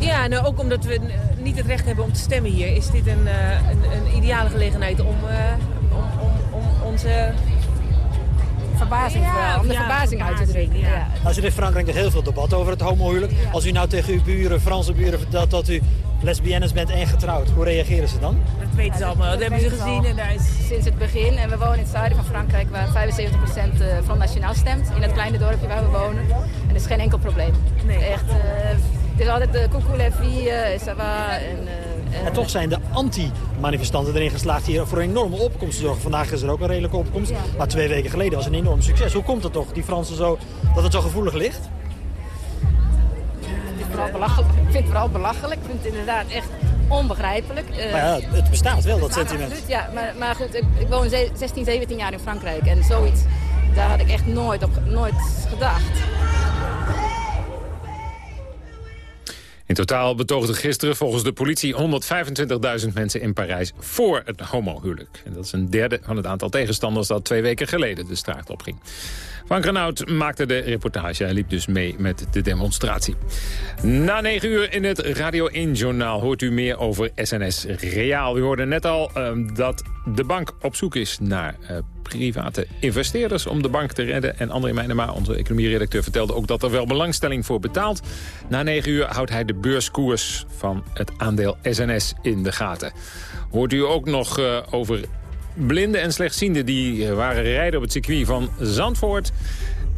Ja, nou ook omdat we eh, niet het recht hebben om te stemmen hier... is dit een, eh, een, een ideale gelegenheid om, eh, om, om, om onze... Verbazing Ja, om de ja, verbazing uit te drukken. verbazing, Ja. Nou in Frankrijk er heel veel debat over het homohuwelijk. Als u nou tegen uw buren, Franse buren vertelt dat u lesbiennes bent en getrouwd. Hoe reageren ze dan? Dat weten ze allemaal, dat hebben ze gezien. En daar is... Sinds het begin. En we wonen in het zuiden van Frankrijk waar 75% eh, van nationaal stemt. In het kleine dorpje waar we wonen. En dat is geen enkel probleem. Echt, eh, het is altijd de coucou la eh, ça va. En, eh, en- En toch zijn de anti-manifestanten erin geslaagd hier voor een enorme opkomst te zorgen. Vandaag is er ook een redelijke opkomst. Maar twee weken geleden was een enorm succes. Hoe komt het toch, die Fransen zo, dat het zo gevoelig ligt? Ik vind het vooral belachelijk. Ik vind het vooral belachelijk. Ik vind het inderdaad echt onbegrijpelijk. Eh, Maar ja, het bestaat wel, dat sentiment. absoluut, ja, maar, maar goed, ik, ik woon ze- 16, 17 jaar in Frankrijk. En zoiets, daar had ik echt nooit op nooit gedacht. In totaal betoogden gisteren volgens de politie 125.000 mensen in Parijs voor het homohuwelijk. En dat is een derde van het aantal tegenstanders dat twee weken geleden de straat opging. Frank Renaud maakte de reportage. Hij liep dus mee met de demonstratie. Na negen uur in het Radio 1-journaal hoort u meer over SNS Reaal. U hoorde net al ehm, dat de bank op zoek is naar eh, private investeerders om de bank te redden. En André Meijnema, onze economieredacteur, vertelde ook dat er wel belangstelling voor betaalt. Na negen uur houdt hij de beurskoers van het aandeel SNS in de gaten. Hoort u ook nog eh, over blinden en slechtzienden die eh, waren rijden op het circuit van Zandvoort.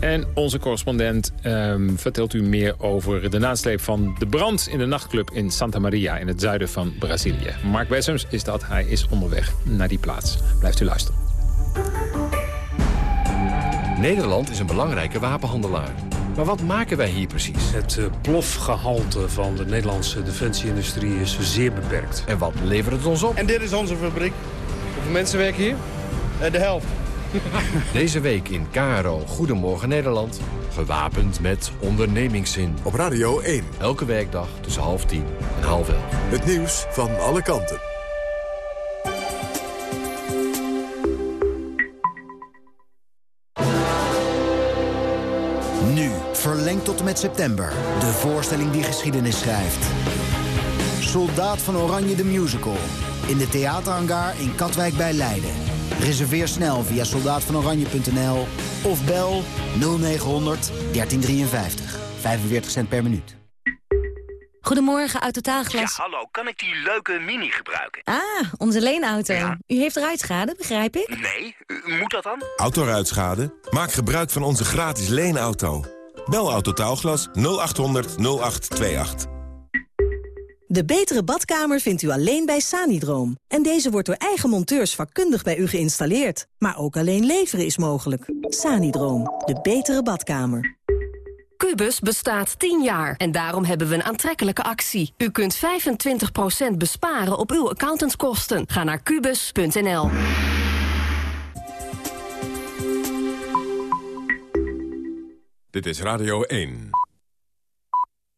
En onze correspondent ehm, vertelt u meer over de nasleep van de brand in de nachtclub in Santa Maria in het zuiden van Brazilië. Mark Wessems is dat, hij is onderweg naar die plaats. Blijft u luisteren. Nederland is een belangrijke wapenhandelaar. Maar wat maken wij hier precies? Het eh, plofgehalte van de Nederlandse defensieindustrie is zeer beperkt. En wat levert het ons op? En dit is onze fabriek. Mensen werken hier? Eh, de helft. Deze week in Karo, Goedemorgen Nederland. Gewapend met ondernemingszin. Op Radio 1. Elke werkdag tussen half tien en half elf. Het nieuws van alle kanten. Nu, verlengd tot en met september. De voorstelling die geschiedenis schrijft. Soldaat van Oranje de Musical. In de theaterhangar in Katwijk bij Leiden. Reserveer snel via soldaatvanoranje.nl of bel 0900 1353. 45 cent per minuut. Goedemorgen, uit Totaalglas. Ja, hallo, kan ik die leuke mini gebruiken? Ah, onze leenauto. U heeft ruitschade, begrijp ik? Nee, u- moet dat dan? Autoruitschade? Maak gebruik van onze gratis leenauto. Bel Autotaalglas 0800 0828. De betere badkamer vindt u alleen bij Sanidroom. En deze wordt door eigen monteurs vakkundig bij u geïnstalleerd. Maar ook alleen leveren is mogelijk. Sanidroom, de betere badkamer. Cubus bestaat 10 jaar en daarom hebben we een aantrekkelijke actie. U kunt 25% besparen op uw accountantskosten. Ga naar kubus.nl. Dit is Radio 1.